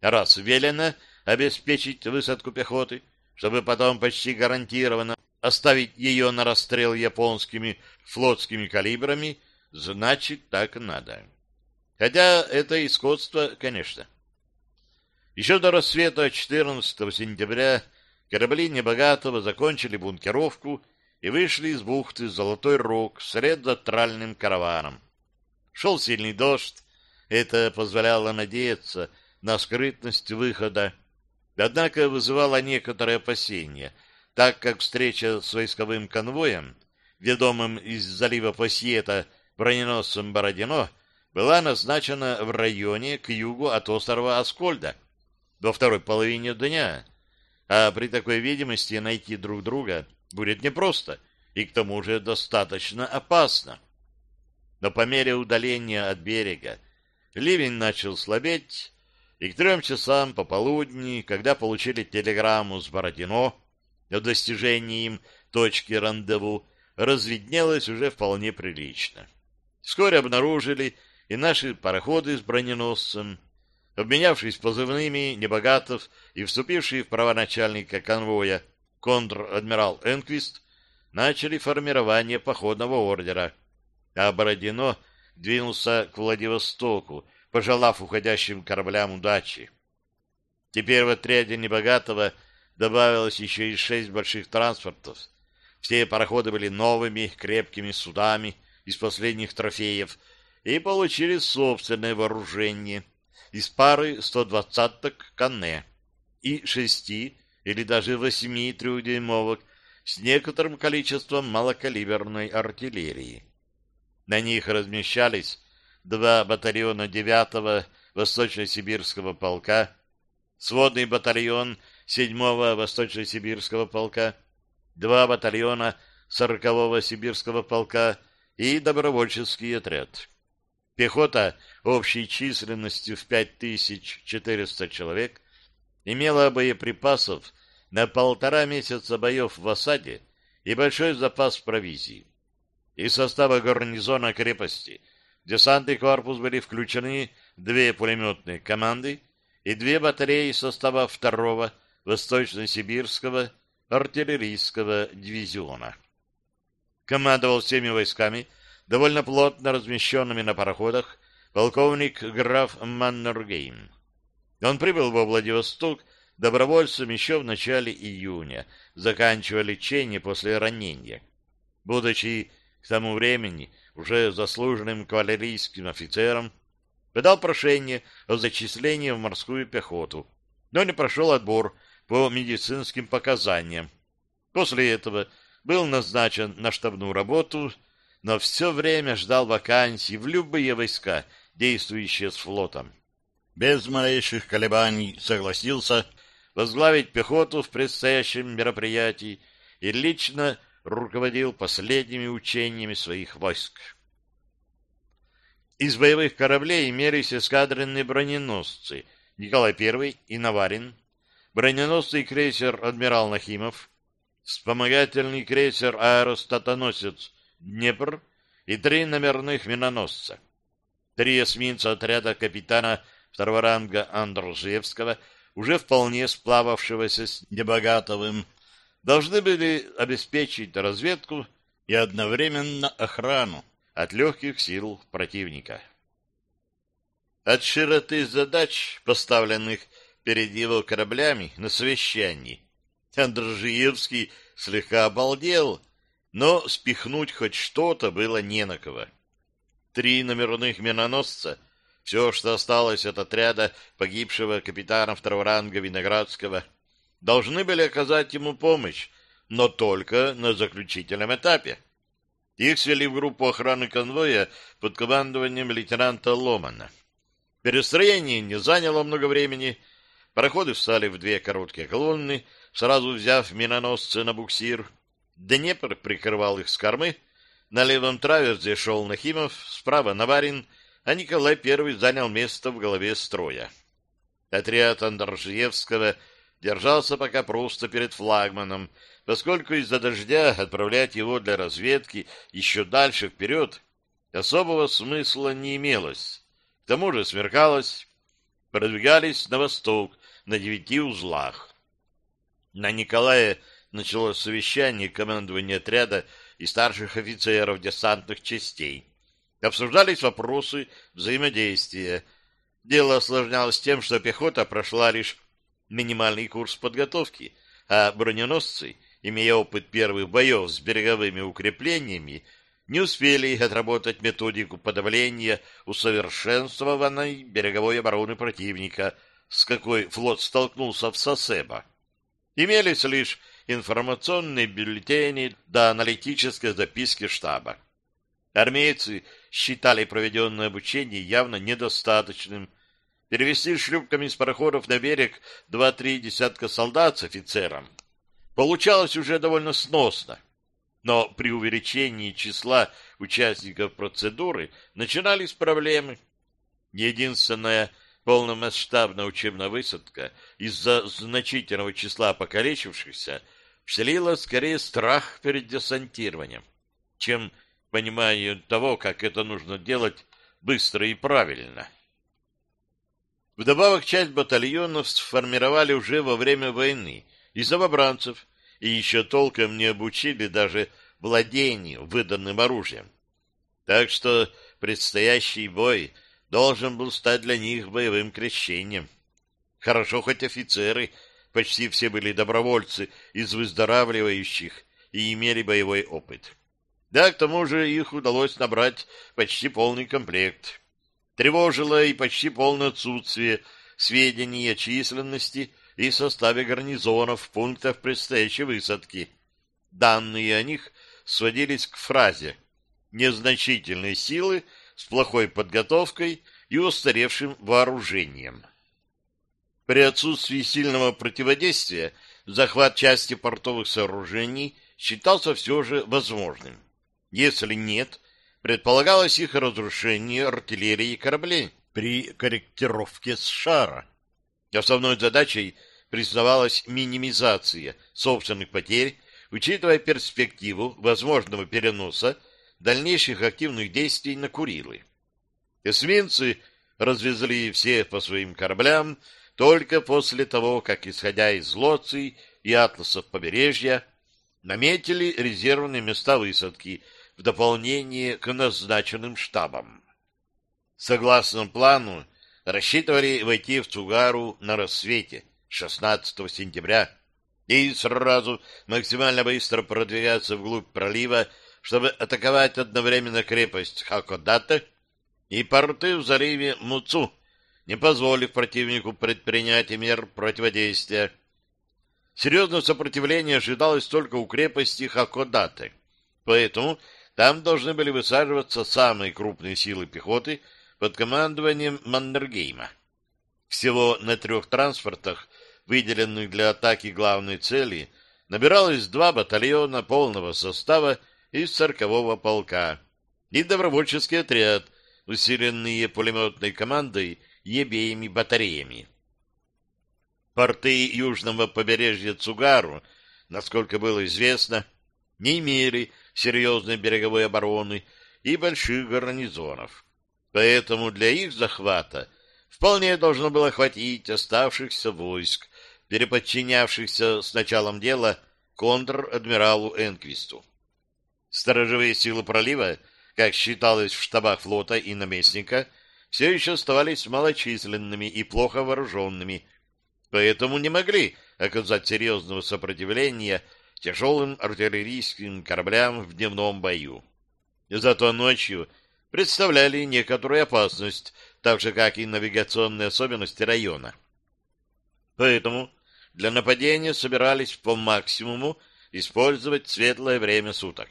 Раз велено обеспечить высадку пехоты, чтобы потом почти гарантированно оставить ее на расстрел японскими флотскими калибрами, значит, так надо. Хотя это и скотство, конечно. Еще до рассвета 14 сентября корабли Небогатого закончили бункеровку и вышли из бухты Золотой Рог вслед за тральным караваном. Шел сильный дождь, это позволяло надеяться на скрытность выхода, однако вызывало некоторые опасения, так как встреча с войсковым конвоем, ведомым из залива Пассиета броненосцем Бородино, была назначена в районе к югу от острова Аскольда до второй половины дня, а при такой видимости найти друг друга будет непросто и к тому же достаточно опасно. Но по мере удаления от берега ливень начал слабеть, и к трем часам пополудни, когда получили телеграмму с Бородино о достижении им точки рандеву, разведнелось уже вполне прилично. Вскоре обнаружили и наши пароходы с броненосцем, обменявшись позывными Небогатов и вступивший в права начальника конвоя контр-адмирал Энквист, начали формирование походного ордера, а Бородино двинулся к Владивостоку, пожелав уходящим кораблям удачи. Теперь в отряде Небогатого добавилось еще и шесть больших транспортов. Все пароходы были новыми, крепкими судами из последних трофеев и получили собственное вооружение из пары 120-ок Канне и шести или даже восьми трехдюймовок с некоторым количеством малокалиберной артиллерии. На них размещались два батальона 9-го Восточно-Сибирского полка, сводный батальон 7-го Восточно-Сибирского полка, два батальона 40-го Сибирского полка и добровольческий отряд. Пехота общей численностью в 5400 человек имела боеприпасов на полтора месяца боев в осаде и большой запас провизии. Из состава гарнизона крепости десантный корпус были включены две пулеметные команды и две батареи состава второго Восточно-Сибирского артиллерийского дивизиона. Командовал всеми войсками, довольно плотно размещенными на пароходах, полковник граф Маннергейм. Он прибыл во Владивосток добровольцем еще в начале июня, заканчивая лечение после ранения. Будучи к тому времени уже заслуженным кавалерийским офицером, подал прошение о зачислении в морскую пехоту, но не прошел отбор по медицинским показаниям. После этого был назначен на штабную работу, но все время ждал вакансий в любые войска, действующие с флотом. Без малейших колебаний согласился возглавить пехоту в предстоящем мероприятии и лично руководил последними учениями своих войск. Из боевых кораблей имелись эскадренные броненосцы Николай I и Наварин, броненосный крейсер «Адмирал Нахимов», вспомогательный крейсер «Аэростатоносец» Днепр и три номерных миноносца. Три эсминца отряда капитана второго ранга Андржевского, уже вполне сплававшегося с Небогатовым, должны были обеспечить разведку и одновременно охрану от легких сил противника. От широты задач, поставленных перед его кораблями на совещании, Андржиевский слегка обалдел, но спихнуть хоть что-то было не на кого. Три номерных миноносца, все, что осталось от отряда погибшего капитана второго ранга Виноградского, должны были оказать ему помощь, но только на заключительном этапе. Их свели в группу охраны конвоя под командованием лейтенанта Ломана. Перестроение не заняло много времени. Пароходы встали в две короткие колонны, сразу взяв миноносцы на буксир. Днепр прикрывал их с кормы. На левом траверзе шел Нахимов, справа Наварин, а Николай I занял место в голове строя. Отряд Андржиевского держался пока просто перед флагманом, поскольку из-за дождя отправлять его для разведки еще дальше вперед особого смысла не имелось. К тому же смеркалось, продвигались на восток на девяти узлах. На Николая началось совещание командования отряда и старших офицеров десантных частей. Обсуждались вопросы взаимодействия. Дело осложнялось тем, что пехота прошла лишь минимальный курс подготовки, а броненосцы, имея опыт первых боев с береговыми укреплениями, не успели отработать методику подавления усовершенствованной береговой обороны противника, с какой флот столкнулся в Сосебо. Имелись лишь информационные бюллетени да аналитические записки штаба. Армейцы считали проведенное обучение явно недостаточным. Перевести шлюпками с пароходов на берег два-три десятка солдат с офицером получалось уже довольно сносно. Но при увеличении числа участников процедуры начинались проблемы. Единственная полномасштабная учебная высадка из-за значительного числа покалечившихся вселила скорее страх перед десантированием, чем понимание того, как это нужно делать быстро и правильно. Вдобавок часть батальонов сформировали уже во время войны из новобранцев и еще толком не обучили даже владению выданным оружием. Так что предстоящий бой должен был стать для них боевым крещением. Хорошо, хоть офицеры, почти все были добровольцы из выздоравливающих и имели боевой опыт. Да, к тому же их удалось набрать почти полный комплект. Тревожило и почти полное отсутствие сведений о численности и составе гарнизонов пунктов предстоящей высадки. Данные о них сводились к фразе «незначительные силы с плохой подготовкой и устаревшим вооружением». При отсутствии сильного противодействия захват части портовых сооружений считался все же возможным. Если нет, предполагалось их разрушение артиллерии кораблей при корректировке с шара. Основной задачей признавалась минимизация собственных потерь, учитывая перспективу возможного переноса дальнейших активных действий на Курилы. Эсминцы развезли все по своим кораблям только после того, как, исходя из Лоций и атласов побережья, наметили резервные места высадки в дополнение к назначенным штабам. Согласно плану, рассчитывали войти в Цугару на рассвете 16 сентября и сразу максимально быстро продвигаться вглубь пролива, чтобы атаковать одновременно крепость Хакодата и порты в заливе Муцу, не позволив противнику предпринять мер противодействия. Серьезное сопротивление ожидалось только у крепости Хакодаты, поэтому там должны были высаживаться самые крупные силы пехоты под командованием Мандергейма. Всего на трех транспортах, выделенных для атаки главной цели, набиралось два батальона полного состава из циркового полка и добровольческий отряд, усиленные пулеметной командой и обеими батареями. Порты южного побережья Цугару, насколько было известно, не имели серьезной береговой обороны и больших гарнизонов. Поэтому для их захвата вполне должно было хватить оставшихся войск, переподчинявшихся с началом дела контр-адмиралу Энквисту. Сторожевые силы пролива, как считалось в штабах флота и наместника, все еще оставались малочисленными и плохо вооруженными, поэтому не могли оказать серьезного сопротивления тяжелым артиллерийским кораблям в дневном бою. Зато ночью представляли некоторую опасность, так же, как и навигационные особенности района. Поэтому для нападения собирались по максимуму использовать светлое время суток.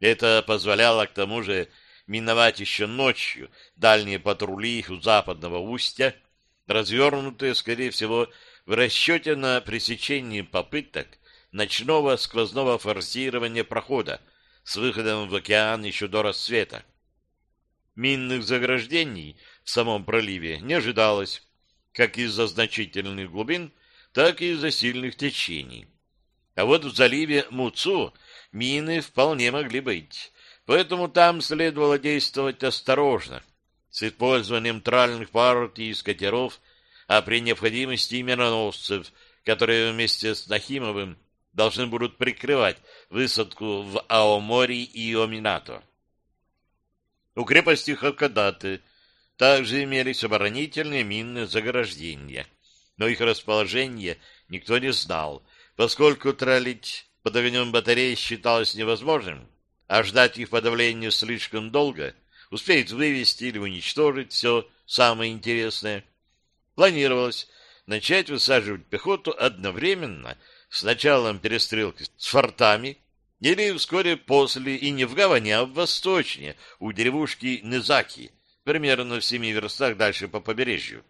Это позволяло к тому же миновать еще ночью дальние патрули у западного устья, развернутые, скорее всего, в расчете на пресечение попыток ночного сквозного форсирования прохода с выходом в океан еще до рассвета. Минных заграждений в самом проливе не ожидалось, как из-за значительных глубин, так и из-за сильных течений. А вот в заливе Муцу мины вполне могли быть, поэтому там следовало действовать осторожно, с использованием тральных партий из катеров, а при необходимости и миноносцев, которые вместе с Нахимовым должны будут прикрывать высадку в Аомори и Оминато. У крепости Хакадаты также имелись оборонительные минные заграждения, но их расположение никто не знал, поскольку троллить под огнем батареи считалось невозможным, а ждать их подавления слишком долго, успеет вывести или уничтожить все самое интересное. Планировалось начать высаживать пехоту одновременно с началом перестрелки с фортами или вскоре после и не в гавани, а в восточнее, у деревушки Незаки, примерно в семи верстах дальше по побережью.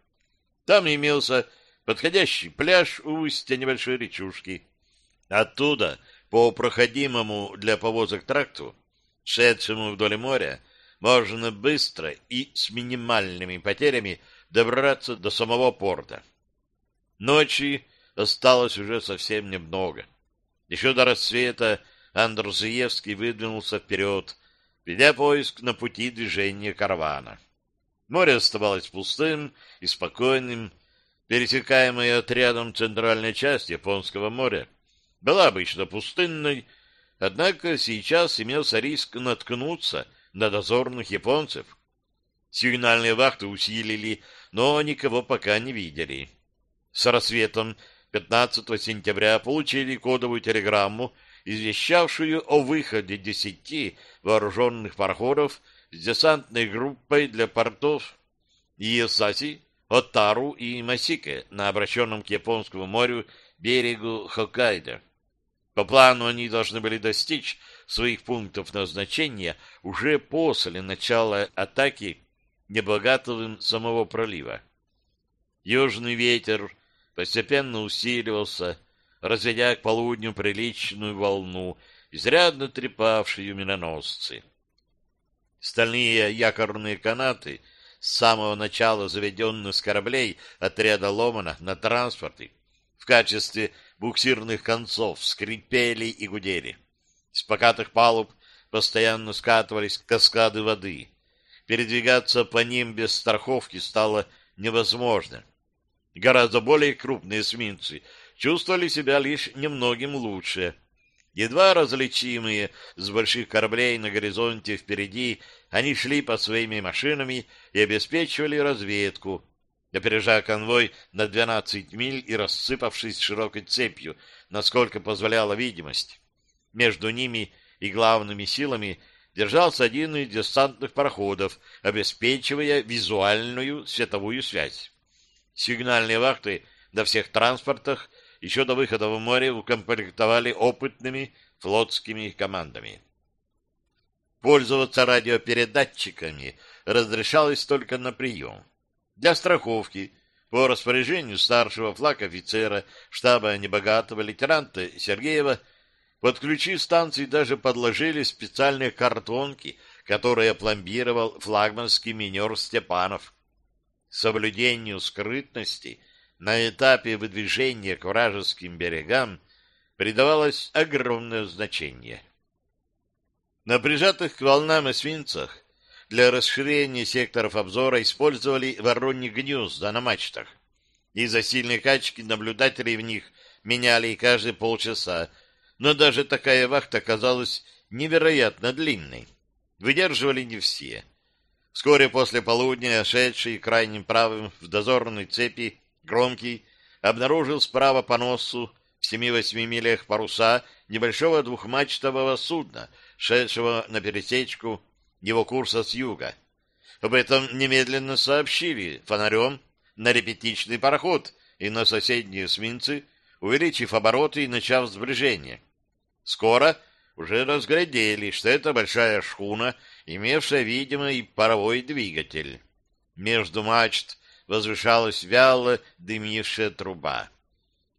Там имелся подходящий пляж у устья небольшой речушки. Оттуда, по проходимому для повозок тракту, шедшему вдоль моря, можно быстро и с минимальными потерями добраться до самого порта. Ночи осталось уже совсем немного. Еще до рассвета Андрзиевский выдвинулся вперед, ведя поиск на пути движения каравана. Море оставалось пустым и спокойным, пересекаемая отрядом центральная часть Японского моря была обычно пустынной, однако сейчас имелся риск наткнуться на дозорных японцев. Сигнальные вахты усилили, но никого пока не видели. С рассветом 15 сентября получили кодовую телеграмму извещавшую о выходе десяти вооруженных пароходов с десантной группой для портов Иосаси, Отару и Масике на обращенном к Японскому морю берегу Хоккайдо. По плану они должны были достичь своих пунктов назначения уже после начала атаки небогатовым самого пролива. Южный ветер постепенно усиливался, разведя к полудню приличную волну, изрядно трепавшую миноносцы. Стальные якорные канаты, с самого начала заведенные с кораблей отряда Ломана на транспорты, в качестве буксирных концов скрипели и гудели. С покатых палуб постоянно скатывались каскады воды. Передвигаться по ним без страховки стало невозможно. Гораздо более крупные эсминцы чувствовали себя лишь немногим лучше. Едва различимые с больших кораблей на горизонте впереди, они шли под своими машинами и обеспечивали разведку, опережая конвой на 12 миль и рассыпавшись широкой цепью, насколько позволяла видимость. Между ними и главными силами держался один из десантных пароходов, обеспечивая визуальную световую связь. Сигнальные вахты на всех транспортах еще до выхода в море укомплектовали опытными флотскими командами. Пользоваться радиопередатчиками разрешалось только на прием. Для страховки по распоряжению старшего флаг-офицера штаба небогатого лейтенанта Сергеева под ключи станции даже подложили специальные картонки, которые пломбировал флагманский минер Степанов. Соблюдению скрытности – на этапе выдвижения к вражеским берегам придавалось огромное значение. На прижатых к волнам эсминцах для расширения секторов обзора использовали вороньи гнезда на мачтах. Из-за сильной качки наблюдателей в них меняли каждые полчаса, но даже такая вахта казалась невероятно длинной. Выдерживали не все. Вскоре после полудня, шедший крайним правым в дозорной цепи, Громкий обнаружил справа по носу в семи-восьми милях паруса небольшого двухмачтового судна, шедшего на пересечку его курса с юга. Об этом немедленно сообщили фонарем на репетичный пароход и на соседние эсминцы, увеличив обороты и начав сближение. Скоро уже разглядели, что это большая шхуна, имевшая, видимо, и паровой двигатель. Между мачт возвышалась вяло дымившая труба.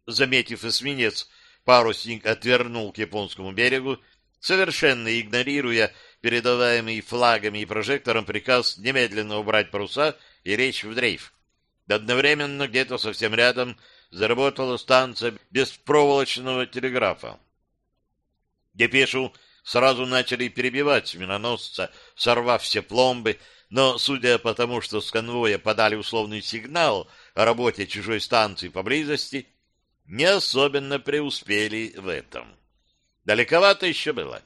Заметив эсминец, парусник отвернул к японскому берегу, совершенно игнорируя передаваемый флагами и прожектором приказ немедленно убрать паруса и речь в дрейф. Одновременно где-то совсем рядом заработала станция беспроволочного телеграфа. Депешу сразу начали перебивать миноносца, сорвав все пломбы, но, судя по тому, что с конвоя подали условный сигнал о работе чужой станции поблизости, не особенно преуспели в этом. Далековато еще было,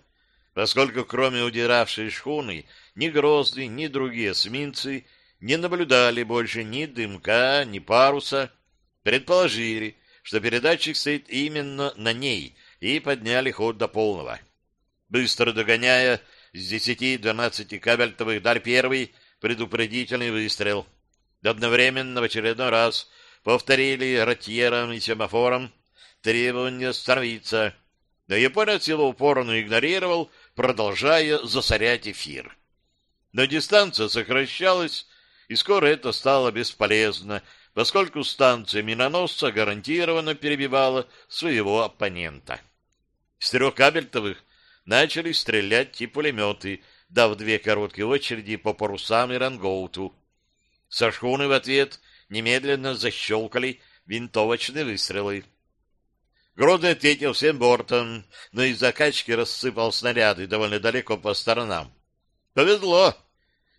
поскольку кроме удиравшей шхуны ни Грозный, ни другие эсминцы не наблюдали больше ни дымка, ни паруса, предположили, что передатчик стоит именно на ней, и подняли ход до полного. Быстро догоняя, с десяти-двенадцати кабельтовых дар первый предупредительный выстрел. Одновременно в очередной раз повторили ротьером и семафором требование остановиться, но японец его упорно игнорировал, продолжая засорять эфир. Но дистанция сокращалась, и скоро это стало бесполезно, поскольку станция миноносца гарантированно перебивала своего оппонента. С трех кабельтовых начали стрелять и пулеметы, дав две короткие очереди по парусам и рангоуту. Со шхуны в ответ немедленно защелкали винтовочные выстрелы. Грозный ответил всем бортом, но из-за качки рассыпал снаряды довольно далеко по сторонам. Повезло.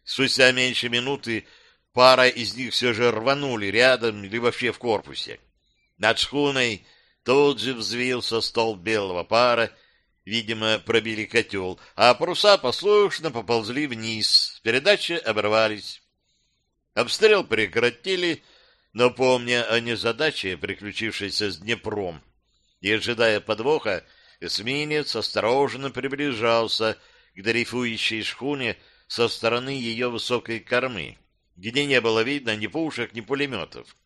Спустя меньше минуты пара из них все же рванули рядом или вообще в корпусе. Над шхуной тут же взвился столб белого пара, видимо, пробили котел, а паруса послушно поползли вниз, передачи оборвались. Обстрел прекратили, но, помня о незадаче, приключившейся с Днепром, и ожидая подвоха, эсминец осторожно приближался к дрейфующей шхуне со стороны ее высокой кормы, где не было видно ни пушек, ни пулеметов.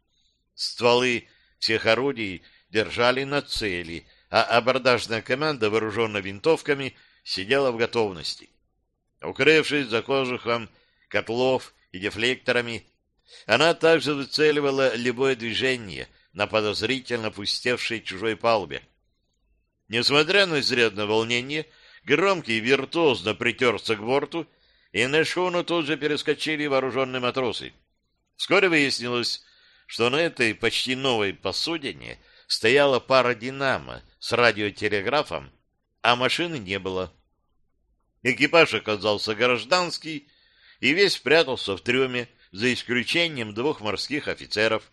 Стволы всех орудий держали на цели, а абордажная команда, вооруженная винтовками, сидела в готовности. Укрывшись за кожухом котлов и дефлекторами, она также выцеливала любое движение на подозрительно пустевшей чужой палубе. Несмотря на изрядное волнение, громкий виртуозно притерся к борту, и на шхуну тут же перескочили вооруженные матросы. Вскоре выяснилось, что на этой почти новой посудине стояла пара «Динамо» с радиотелеграфом, а машины не было. Экипаж оказался гражданский, и весь спрятался в трюме, за исключением двух морских офицеров.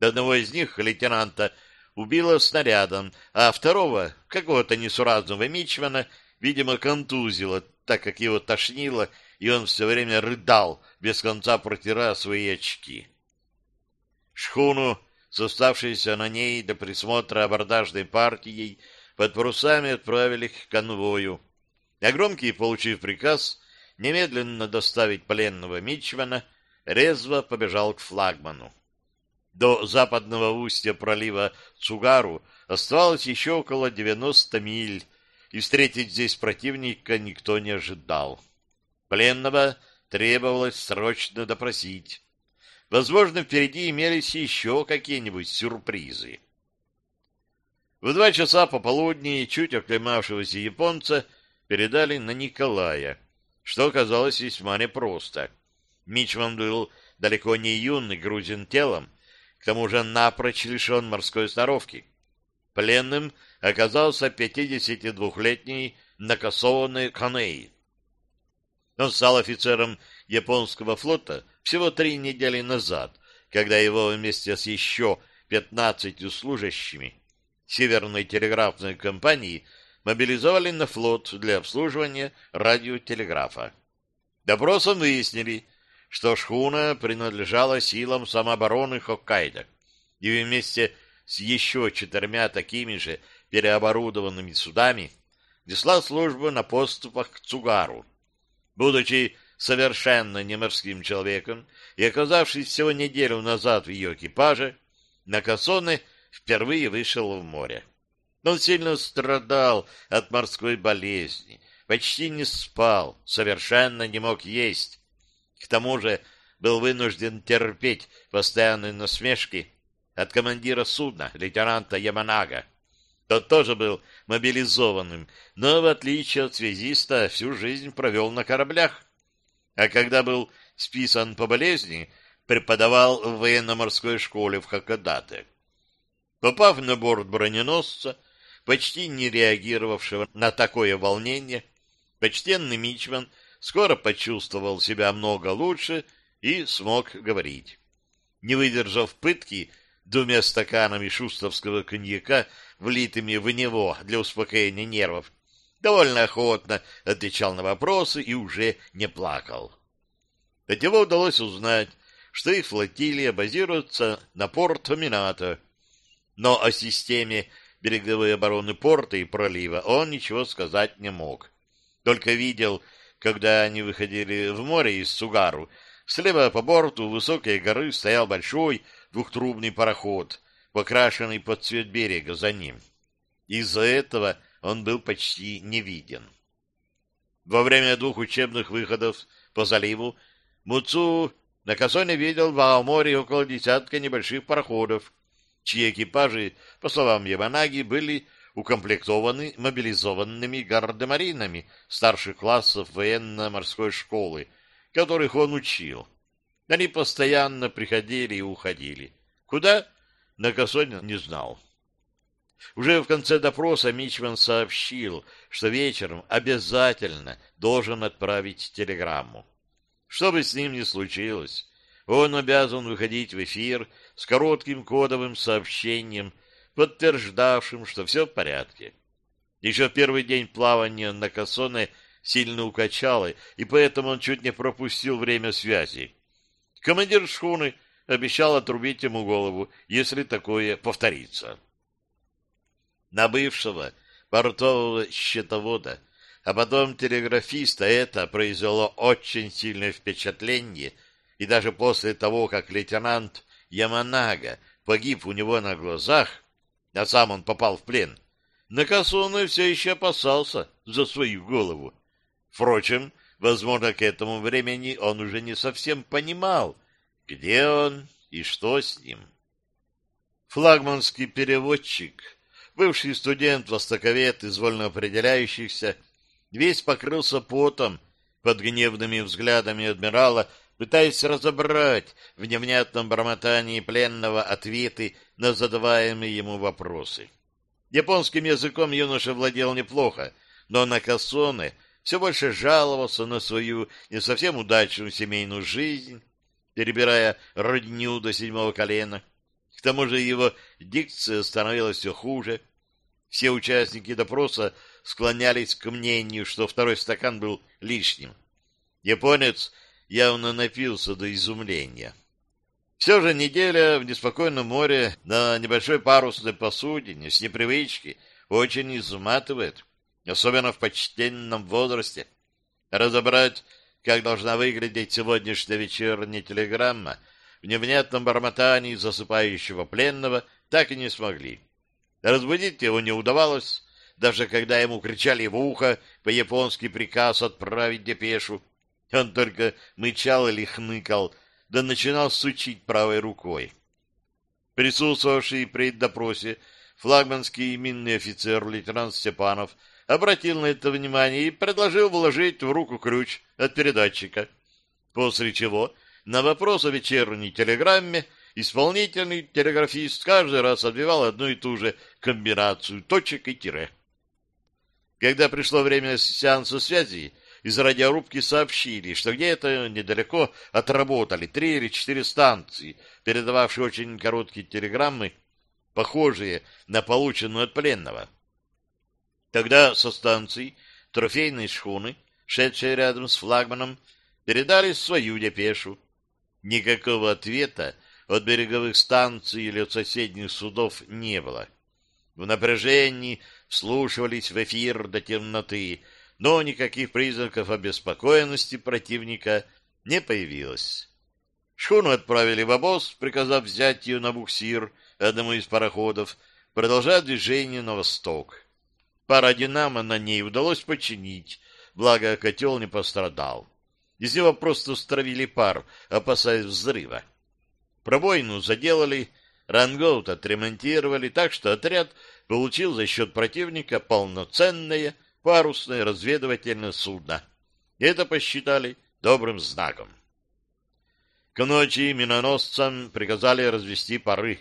Одного из них, лейтенанта, убило снарядом, а второго, какого-то несуразного мичмана, видимо, контузило, так как его тошнило, и он все время рыдал, без конца протирая свои очки. Шхуну с оставшейся на ней до присмотра абордажной партией под парусами отправили к конвою. А громкий, получив приказ, немедленно доставить пленного Мичмана, резво побежал к флагману. До западного устья пролива Цугару оставалось еще около 90 миль, и встретить здесь противника никто не ожидал. Пленного требовалось срочно допросить. Возможно, впереди имелись еще какие-нибудь сюрпризы. В два часа пополудни чуть оклемавшегося японца передали на Николая, что оказалось весьма непросто. Мичман был далеко не юный грузин телом, к тому же напрочь лишен морской сноровки. Пленным оказался 52-летний накосованный Каней. Он стал офицером японского флота всего три недели назад, когда его вместе с еще 15 служащими Северной телеграфной компании мобилизовали на флот для обслуживания радиотелеграфа. Допросом выяснили, что шхуна принадлежала силам самообороны Хоккайдо, и вместе с еще четырьмя такими же переоборудованными судами несла службу на поступах к Цугару. Будучи совершенно не морским человеком и оказавшись всего неделю назад в ее экипаже, Накасоне впервые вышел в море. Он сильно страдал от морской болезни, почти не спал, совершенно не мог есть. К тому же был вынужден терпеть постоянные насмешки от командира судна, лейтенанта Яманага. Тот тоже был мобилизованным, но, в отличие от связиста, всю жизнь провел на кораблях. А когда был списан по болезни, преподавал в военно-морской школе в Хакодате. Попав на борт броненосца, почти не реагировавшего на такое волнение, почтенный Мичман скоро почувствовал себя много лучше и смог говорить. Не выдержав пытки двумя стаканами шустовского коньяка, влитыми в него для успокоения нервов, довольно охотно отвечал на вопросы и уже не плакал. От него удалось узнать, что их флотилия базируется на порт Минато, но о системе береговой обороны порта и пролива он ничего сказать не мог. Только видел, когда они выходили в море из Сугару, слева по борту высокой горы стоял большой двухтрубный пароход, покрашенный под цвет берега за ним. Из-за этого он был почти не виден. Во время двух учебных выходов по заливу Муцу на Касоне видел в Аоморе около десятка небольших пароходов, чьи экипажи, по словам Яманаги, были укомплектованы мобилизованными гардемаринами старших классов военно-морской школы, которых он учил. Они постоянно приходили и уходили. Куда? На Косоне не знал. Уже в конце допроса Мичман сообщил, что вечером обязательно должен отправить телеграмму. Что бы с ним ни случилось, он обязан выходить в эфир с коротким кодовым сообщением, подтверждавшим, что все в порядке. Еще первый день плавания на Кассоне сильно укачало, и поэтому он чуть не пропустил время связи. Командир шхуны обещал отрубить ему голову, если такое повторится. На бывшего портового счетовода а потом телеграфиста это произвело очень сильное впечатление, и даже после того, как лейтенант Яманага погиб у него на глазах, а сам он попал в плен, Накасуна все еще опасался за свою голову. Впрочем, возможно, к этому времени он уже не совсем понимал, где он и что с ним. Флагманский переводчик, бывший студент-востоковед из вольноопределяющихся, весь покрылся потом под гневными взглядами адмирала, пытаясь разобрать в невнятном бормотании пленного ответы на задаваемые ему вопросы. Японским языком юноша владел неплохо, но на Кассоне все больше жаловался на свою не совсем удачную семейную жизнь, перебирая родню до седьмого колена. Тому же его дикция становилась все хуже. Все участники допроса склонялись к мнению, что второй стакан был лишним. Японец явно напился до изумления. Все же неделя в неспокойном море на небольшой парусной посудине с непривычки очень изматывает, особенно в почтенном возрасте. Разобрать, как должна выглядеть сегодняшняя вечерняя телеграмма, в невнятном бормотании засыпающего пленного так и не смогли. Разбудить его не удавалось, даже когда ему кричали в ухо по-японски приказ отправить депешу. Он только мычал или хныкал, да начинал сучить правой рукой. Присутствовавший при допросе флагманский минный офицер лейтенант Степанов обратил на это внимание и предложил вложить в руку ключ от передатчика, после чего на вопрос о вечерней телеграмме исполнительный телеграфист каждый раз отбивал одну и ту же комбинацию точек и тире. Когда пришло время сеанса связи, из радиорубки сообщили, что где-то недалеко отработали три или четыре станции, передававшие очень короткие телеграммы, похожие на полученную от пленного. Тогда со станции трофейной шхуны, шедшей рядом с флагманом, передали свою депешу. Никакого ответа от береговых станций или от соседних судов не было. В напряжении вслушивались в эфир до темноты, но никаких признаков обеспокоенности противника не появилось. Шхуну отправили в обоз, приказав взять ее на буксир одному из пароходов, продолжая движение на восток. Пара динамо на ней удалось починить, благо котел не пострадал. Из него просто стравили пар, опасаясь взрыва. Пробоину заделали, рангоут отремонтировали, так что отряд получил за счет противника полноценное парусное разведывательное судно. Это посчитали добрым знаком. К ночи миноносцам приказали развести пары.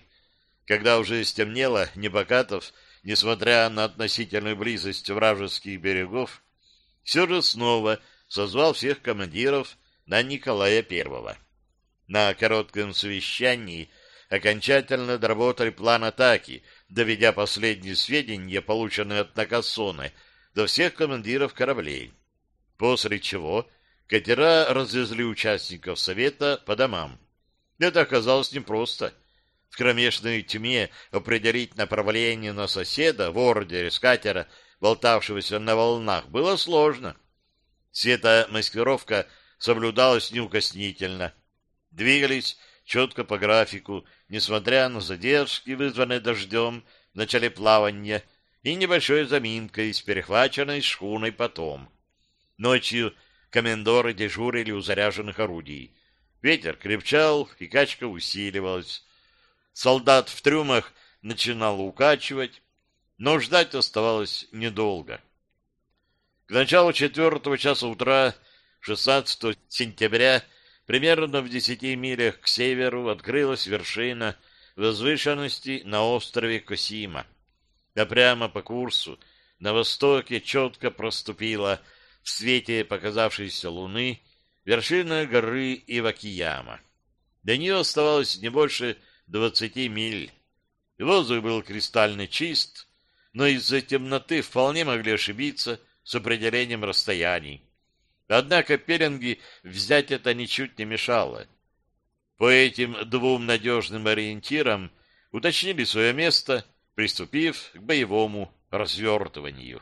Когда уже стемнело, Небокатов, несмотря на относительную близость вражеских берегов, все же снова созвал всех командиров на Николая Первого. На коротком совещании окончательно доработали план атаки, доведя последние сведения, полученные от Накасоны, до всех командиров кораблей. После чего катера развезли участников совета по домам. Это оказалось непросто. В кромешной тьме определить направление на соседа в ордере с катера, болтавшегося на волнах, было сложно. Светомаскировка соблюдалась неукоснительно. Двигались четко по графику, несмотря на задержки, вызванные дождем в начале плавания, и небольшой заминкой с перехваченной шхуной потом. Ночью комендоры дежурили у заряженных орудий. Ветер крепчал, и качка усиливалась. Солдат в трюмах начинал укачивать, но ждать оставалось недолго. Началу четвертого часа утра 16 сентября примерно в десяти милях к северу открылась вершина возвышенности на острове Косима а прямо по курсу на востоке четко проступила в свете показавшейся луны вершина горы Ивакияма. До нее оставалось не больше двадцати миль. Воздух был кристально чист, но из-за темноты вполне могли ошибиться с определением расстояний. Однако пеленги взять это ничуть не мешало. По этим двум надежным ориентирам уточнили свое место приступив к боевому развертыванию.